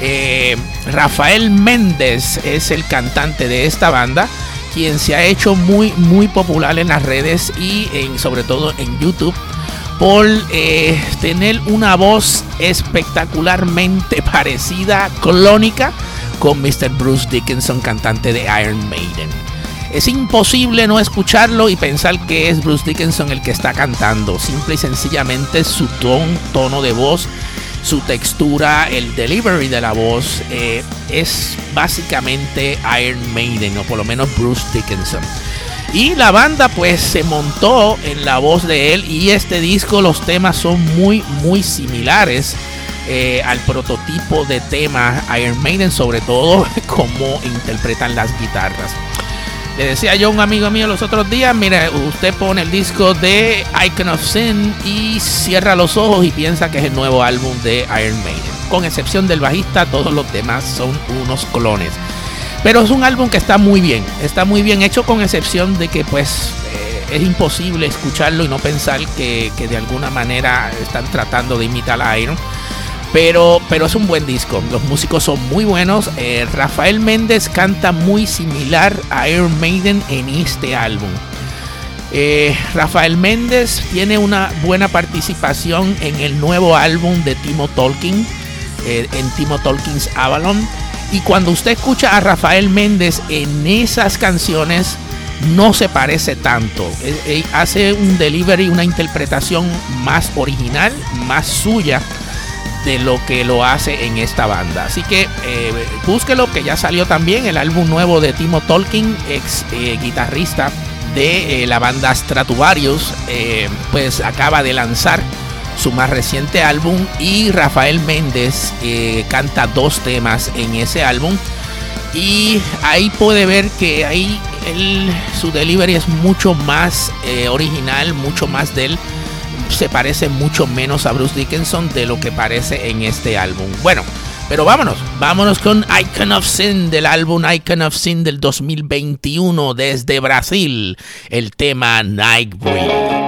Eh, Rafael Méndez es el cantante de esta banda quien se ha hecho muy muy popular en las redes y sobre todo en YouTube por eh, tener una voz espectacularmente parecida, clónica, con Mr. Bruce Dickinson, cantante de Iron Maiden. Es imposible no escucharlo y pensar que es Bruce Dickinson el que está cantando. Simple y sencillamente su tono de voz, su textura, el delivery de la voz eh, es básicamente Iron Maiden o por lo menos Bruce Dickinson. Y la banda pues se montó en la voz de él y este disco los temas son muy muy similares eh, al prototipo de tema Iron Maiden, sobre todo como interpretan las guitarras. Le decía yo a un amigo mío los otros días, mire, usted pone el disco de Icon of Sin y cierra los ojos y piensa que es el nuevo álbum de Iron Maiden. Con excepción del bajista, todos los demás son unos clones. Pero es un álbum que está muy bien, está muy bien hecho con excepción de que pues eh, es imposible escucharlo y no pensar que, de alguna manera están tratando de imitar a Iron. Pero, pero es un buen disco, los músicos son muy buenos. Eh, Rafael Méndez canta muy similar a Iron Maiden en este álbum. Eh, Rafael Méndez tiene una buena participación en el nuevo álbum de Timo Tolkien, en Timo Tolkien's Avalon y cuando usted escucha a Rafael Méndez en esas canciones, no se parece tanto. hace un delivery, una interpretación más original, más suya de lo que lo hace en esta banda. Así que eh, búsquelo, que ya salió también el álbum nuevo de Timo Tolkien, ex eh, guitarrista de eh, la banda Stratovarius, pues acaba de lanzar su más reciente álbum y Rafael Méndez eh, canta dos temas en ese álbum y ahí puede ver que ahí su delivery es mucho más eh, original, mucho más de él. Se parece mucho menos a Bruce Dickinson de lo que parece en este álbum. Bueno, pero vámonos, vámonos con Icon of Sin del álbum Icon of Sin del 2021 desde Brasil, el tema Nightbreed.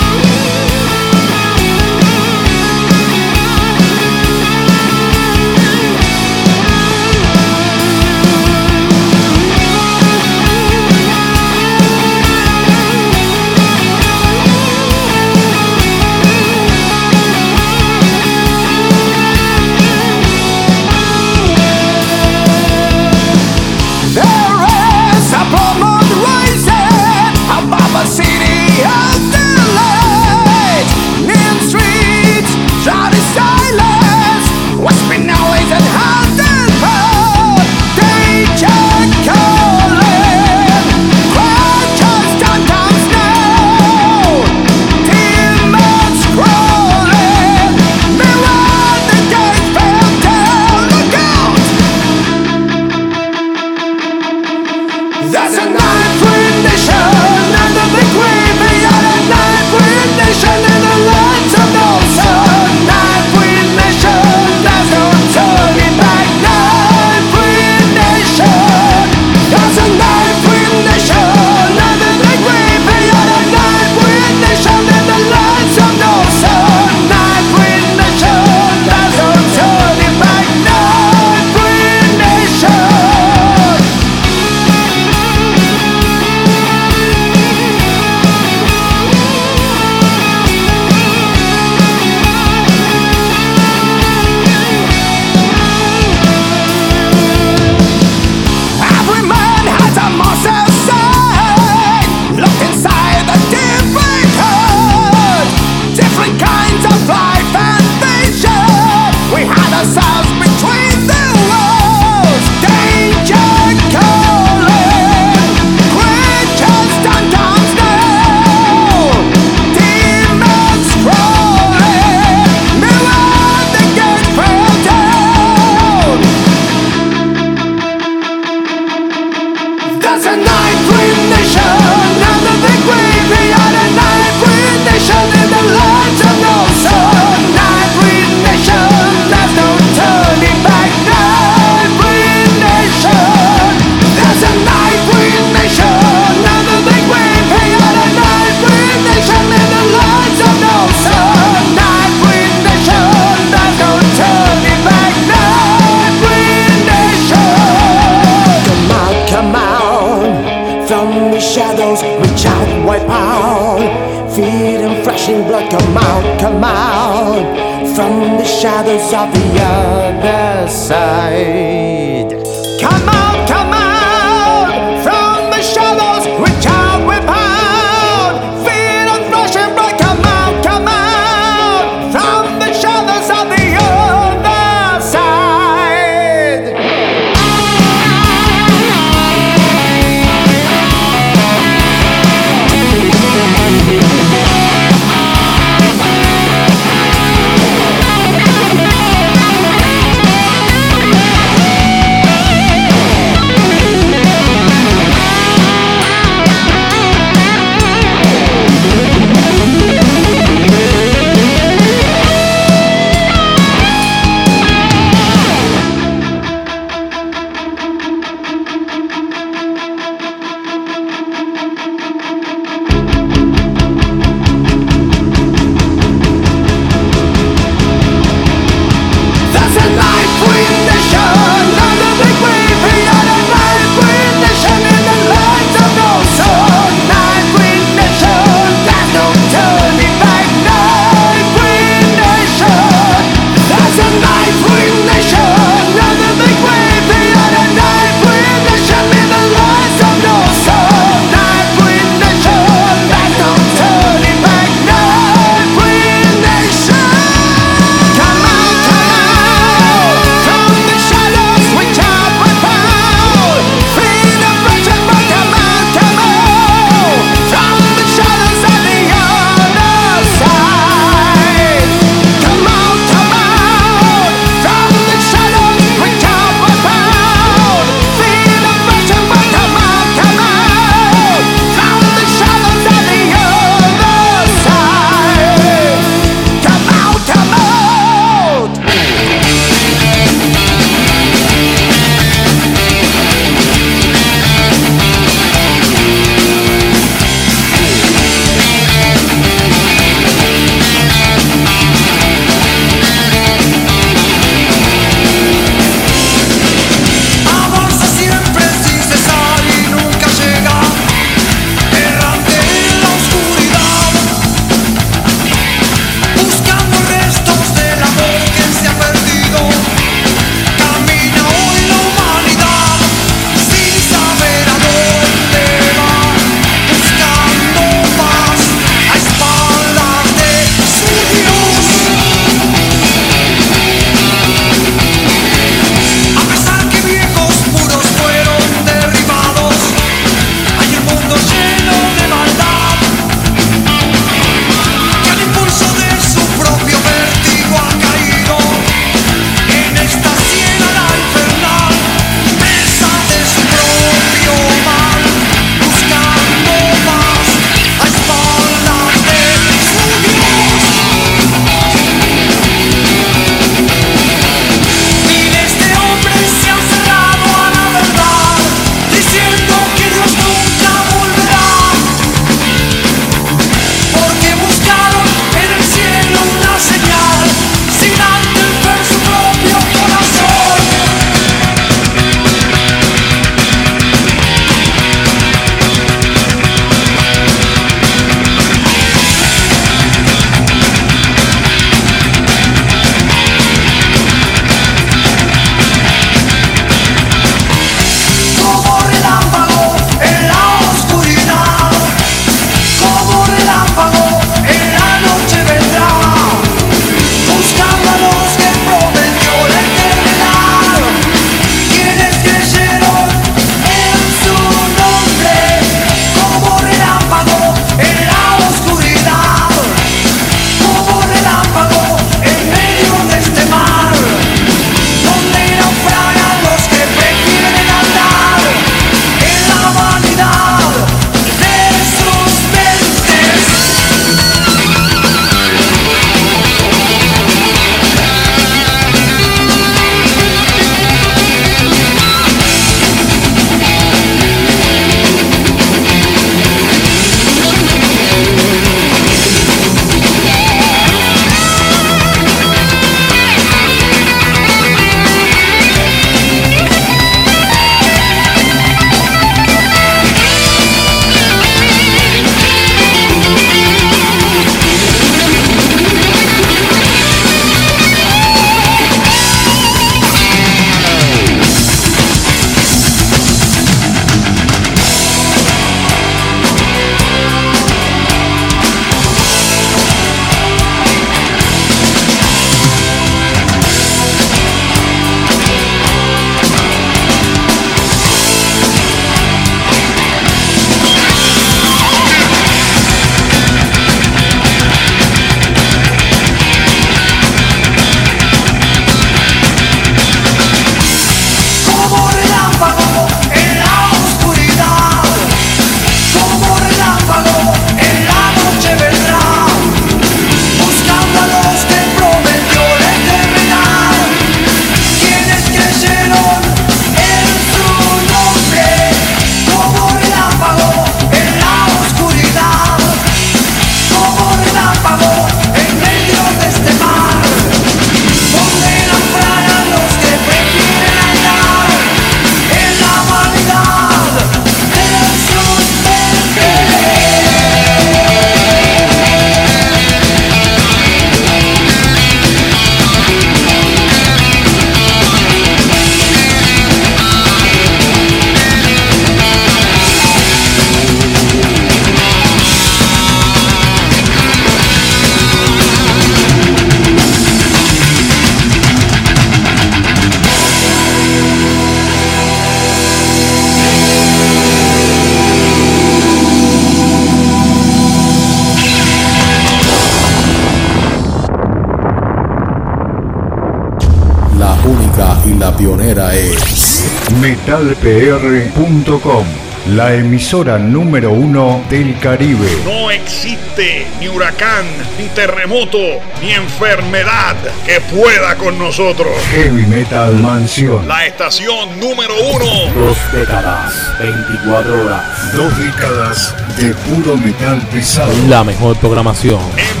metalpr.com, la emisora número uno del Caribe. No existe ni huracán, ni terremoto, ni enfermedad que pueda con nosotros. Heavy Metal Mansión. La estación número uno. Dos décadas, 24 horas. Dos décadas de puro metal pesado. La mejor programación. En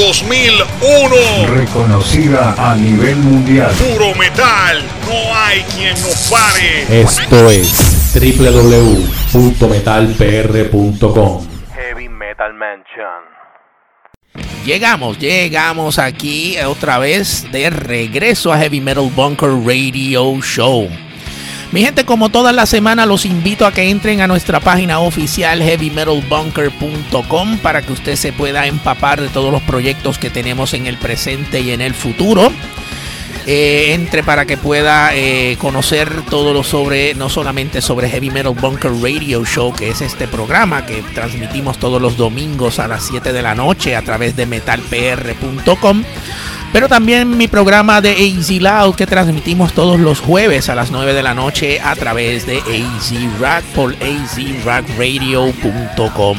2001. Reconocida a nivel mundial. Puro metal. No hay quien nos pare. Esto es www.metalpr.com. Heavy Metal Mansion. Llegamos, llegamos aquí otra vez de regreso a Heavy Metal Bunker Radio Show. Mi gente, como toda la semana, los invito a que entren a nuestra página oficial heavymetalbunker.com para que usted se pueda empapar de todos los proyectos que tenemos en el presente y en el futuro. Eh, entre para que pueda eh, conocer todo lo sobre, no solamente sobre Heavy Metal Bunker Radio Show, que es este programa que transmitimos todos los domingos a las 7 de la noche a través de metalpr.com. Pero también mi programa de AZ Loud que transmitimos todos los jueves a las 9 de la noche a través de AZ Rock por azrockradio.com.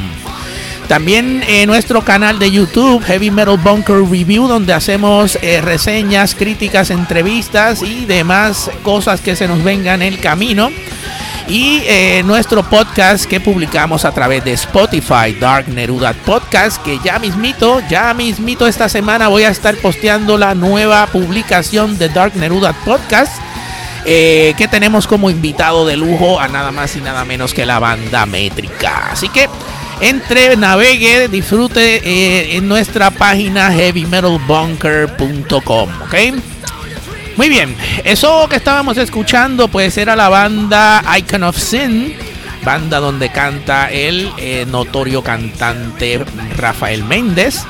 También en nuestro canal de YouTube, Heavy Metal Bunker Review, donde hacemos eh, reseñas, críticas, entrevistas y demás cosas que se nos vengan en el camino. Y eh, nuestro podcast que publicamos a través de Spotify, Dark Neruda Podcast, que ya mismito, ya mismito esta semana voy a estar posteando la nueva publicación de Dark Neruda Podcast. eh, que tenemos como invitado de lujo a nada más y nada menos que la banda métrica. Así que entre, navegue, disfrute eh, en nuestra página heavymetalbunker.com, ¿ok? Muy bien, eso que estábamos escuchando pues era la banda Icon of Sin, banda donde canta el eh, notorio cantante Rafael Méndez.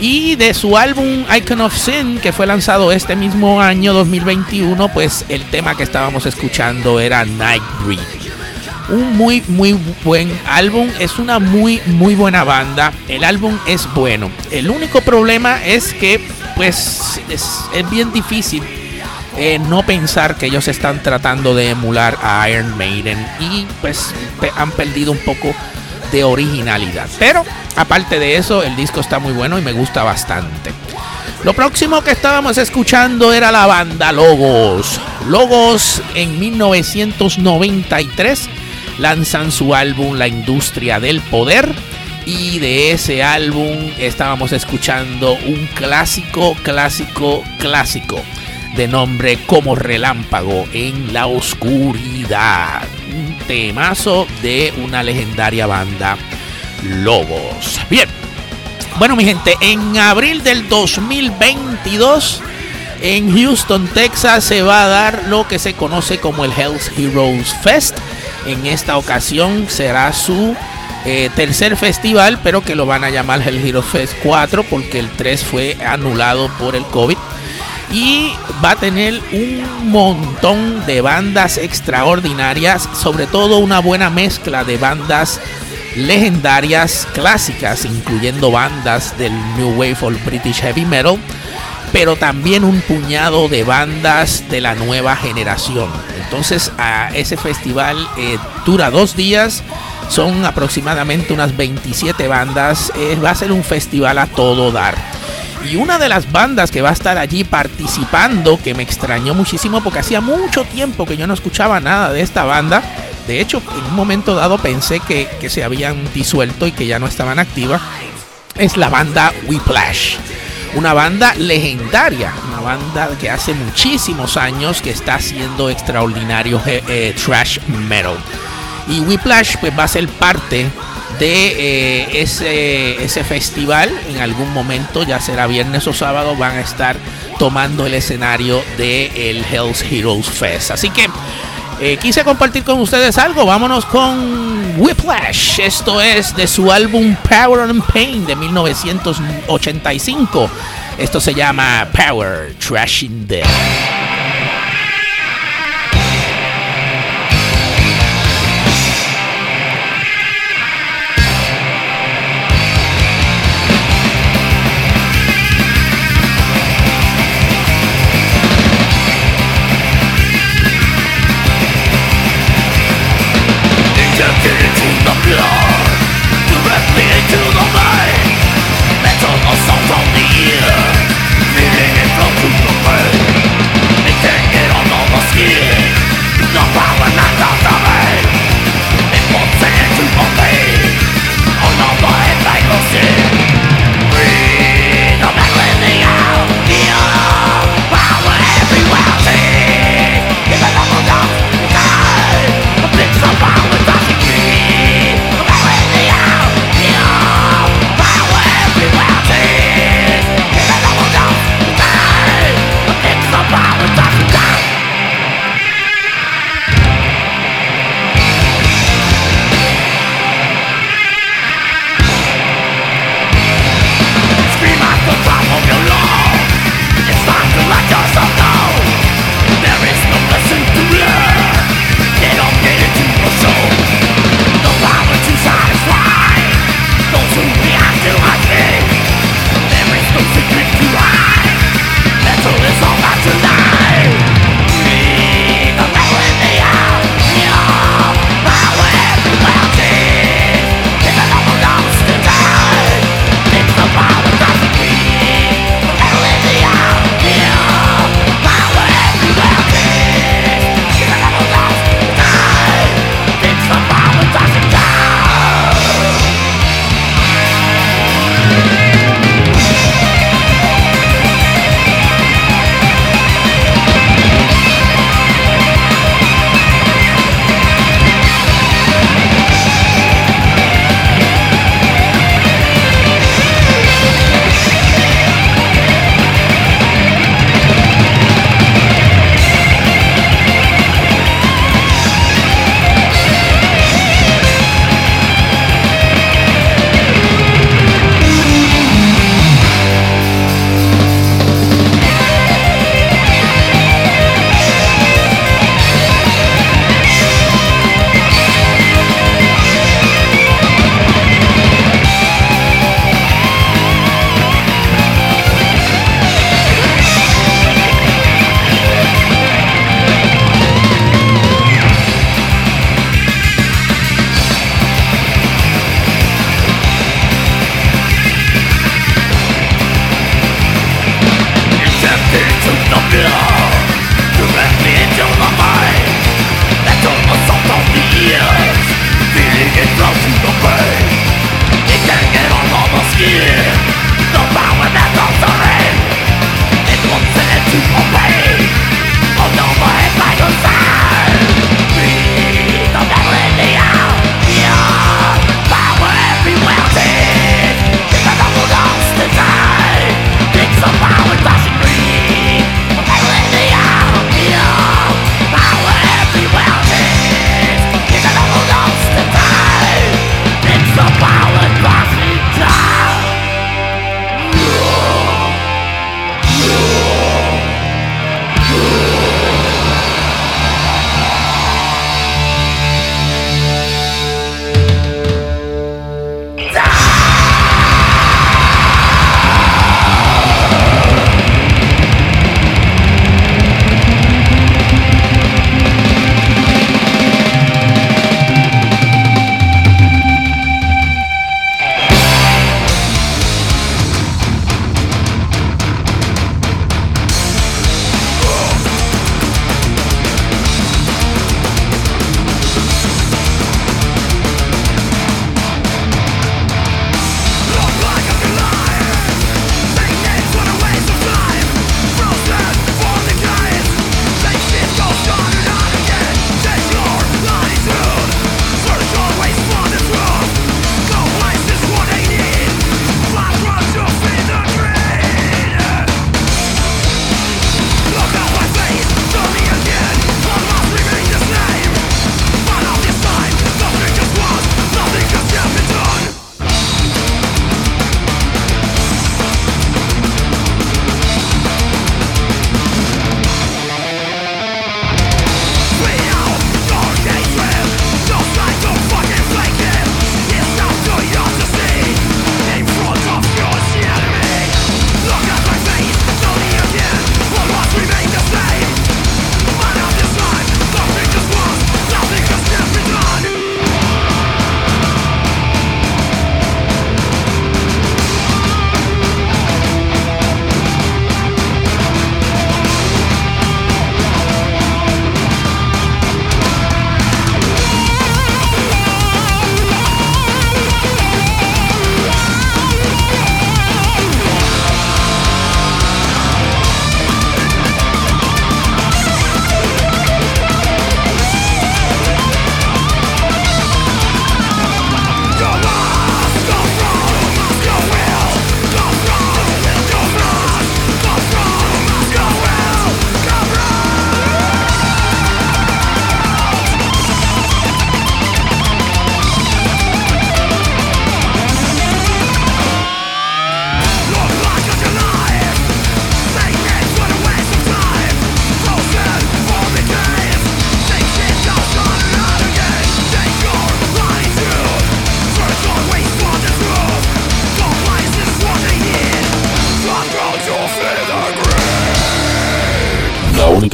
Y de su álbum Icon of Sin, que fue lanzado este mismo año 2021, pues el tema que estábamos escuchando era Nightbreed. Un muy muy buen álbum es una muy muy buena banda. El álbum es bueno. El único problema es que pues es, es bien difícil eh, no pensar que ellos están tratando de emular a Iron Maiden y pues han perdido un poco de originalidad pero aparte de eso el disco está muy bueno y me gusta bastante lo próximo que estábamos escuchando era la banda Logos. Logos en 1993 lanzan su álbum La Industria del Poder. Y de ese álbum estábamos escuchando un clásico, clásico, clásico de nombre Como Relámpago en la Oscuridad. Un temazo de una legendaria banda Logos. Bien, bueno, mi gente, en abril del 2022, en Houston, Texas, se va a dar lo que se conoce como el Hells Heroes Fest. En esta ocasión será su eh, tercer festival, pero que lo van a llamar Hell Heroes Fest 4 porque el 3 fue anulado por el COVID. Y va a tener un montón de bandas extraordinarias, sobre todo una buena mezcla de bandas legendarias clásicas, incluyendo bandas del New Wave o British Heavy Metal, pero también un puñado de bandas de la nueva generación. Entonces, a ese festival eh, dura dos días, son aproximadamente unas 27 bandas, eh, va a ser un festival a todo dar. Y una de las bandas que va a estar allí participando, que me extrañó muchísimo porque hacía mucho tiempo que yo no escuchaba nada de esta banda, de hecho, en un momento dado pensé que, se habían disuelto y que ya no estaban activas. Es la banda Whiplash. Una banda legendaria. Una banda que hace muchísimos años que está haciendo extraordinario eh, eh, trash metal. Y Whiplash pues va a ser parte de eh, ese, ese festival. En algún momento, ya será viernes o sábado, van a estar tomando el escenario del el Hells Heroes Fest. Así que eh, quise compartir con ustedes algo. Vámonos con Whiplash. Esto es de su álbum Power and Pain de 1985. Esto se llama Power Trashing Death.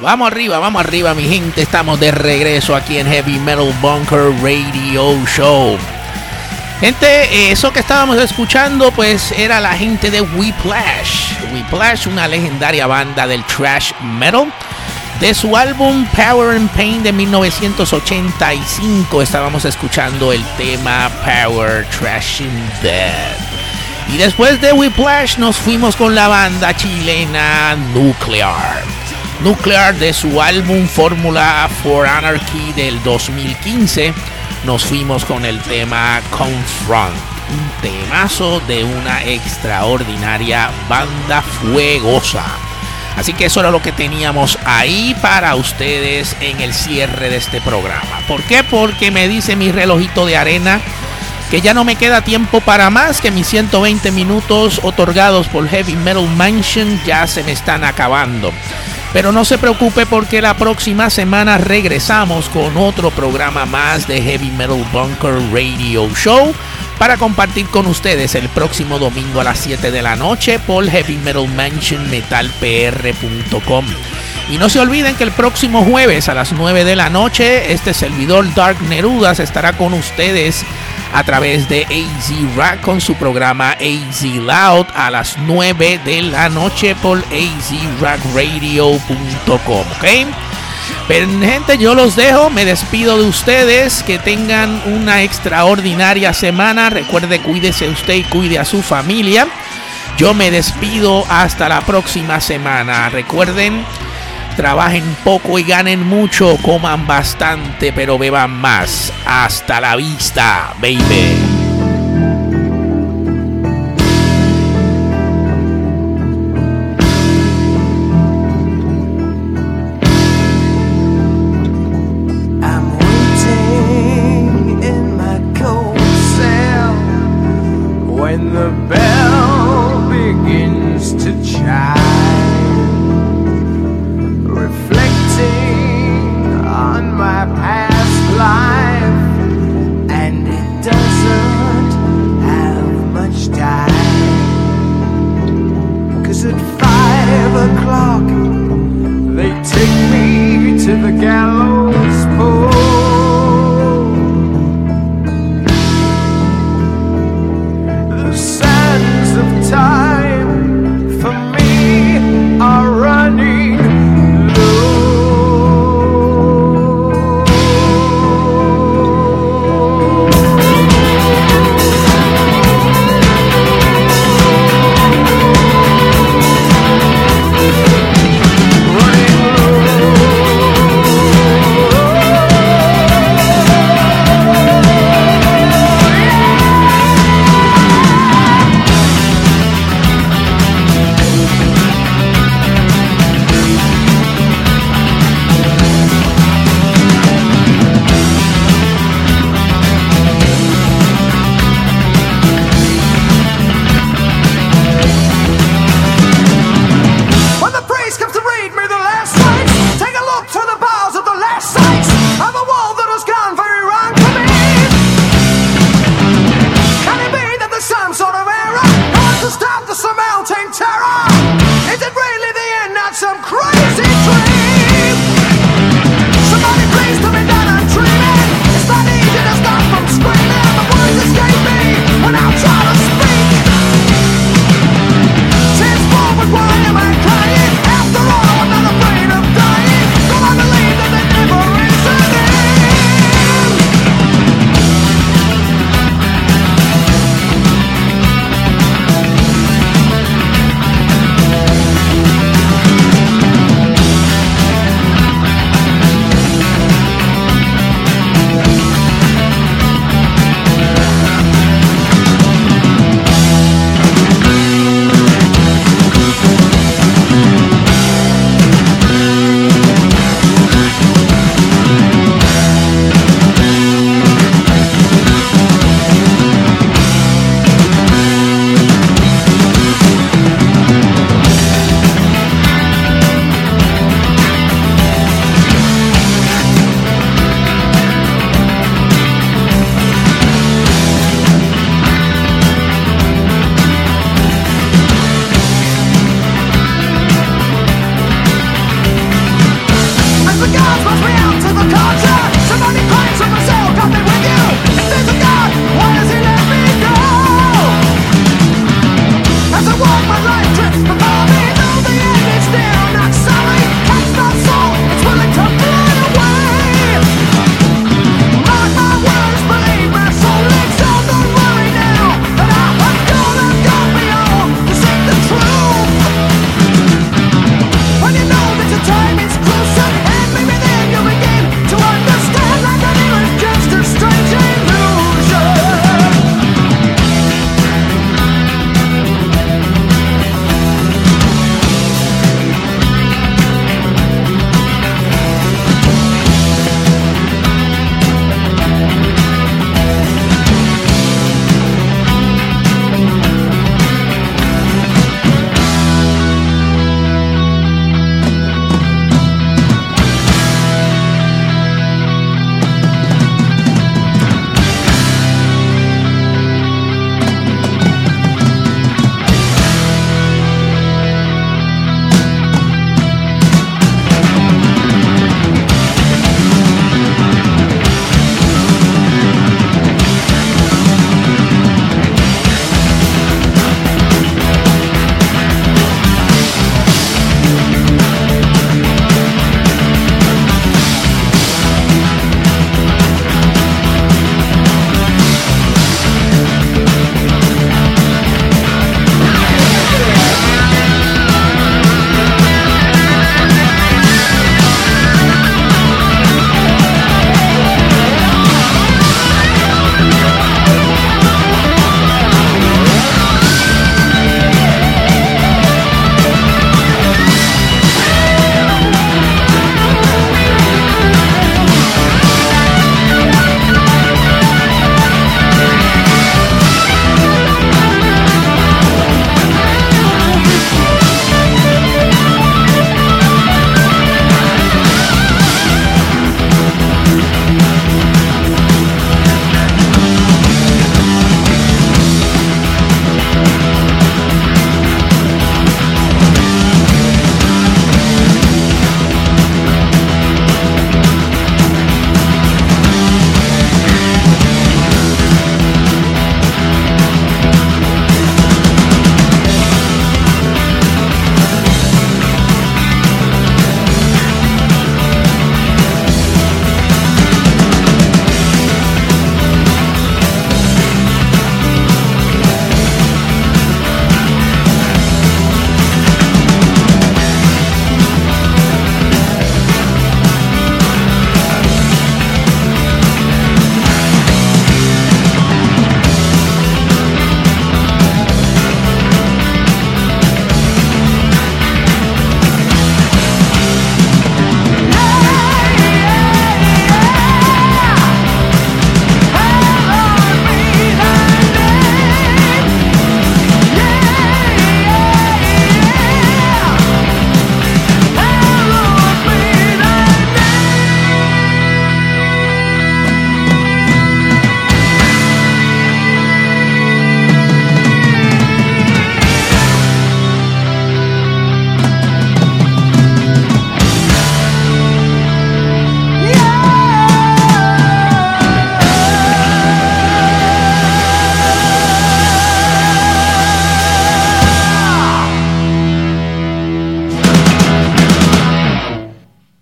Vamos arriba, vamos arriba, mi gente. Estamos de regreso aquí en Heavy Metal Bunker Radio Show. Gente, eso que estábamos escuchando, pues era la gente de Whiplash. Whiplash, una legendaria banda del thrash metal. De su álbum Power and Pain de 1985, estábamos escuchando el tema Power Trashing Dead. Y después de Whiplash, nos fuimos con la banda chilena Nuclear. Nuclear de su álbum Fórmula for Anarchy del 2015 nos fuimos con el tema Confront, un temazo de una extraordinaria banda fuegosa. Así que eso era lo que teníamos ahí para ustedes en el cierre de este programa. ¿Por qué? Porque me dice mi relojito de arena que ya no me queda tiempo para más, que mis 120 minutos otorgados por Heavy Metal Mansion ya se me están acabando. Pero no se preocupe porque la próxima semana regresamos con otro programa más de Heavy Metal Bunker Radio Show para compartir con ustedes el próximo domingo a las 7 de la noche por Heavy Metal Mansion metalpr.com. Y no se olviden que el próximo jueves a las 9 de la noche este servidor Dark Nerudas estará con ustedes a través de AZ Rack con su programa AZ Loud a las 9 de la noche por azrackradio.com, ¿ok? Pero gente, yo los dejo, me despido de ustedes, que tengan una extraordinaria semana, recuerde cuídese usted y cuide a su familia. Yo me despido hasta la próxima semana. Recuerden, trabajen poco y ganen mucho, coman bastante, pero beban más. Hasta la vista, baby.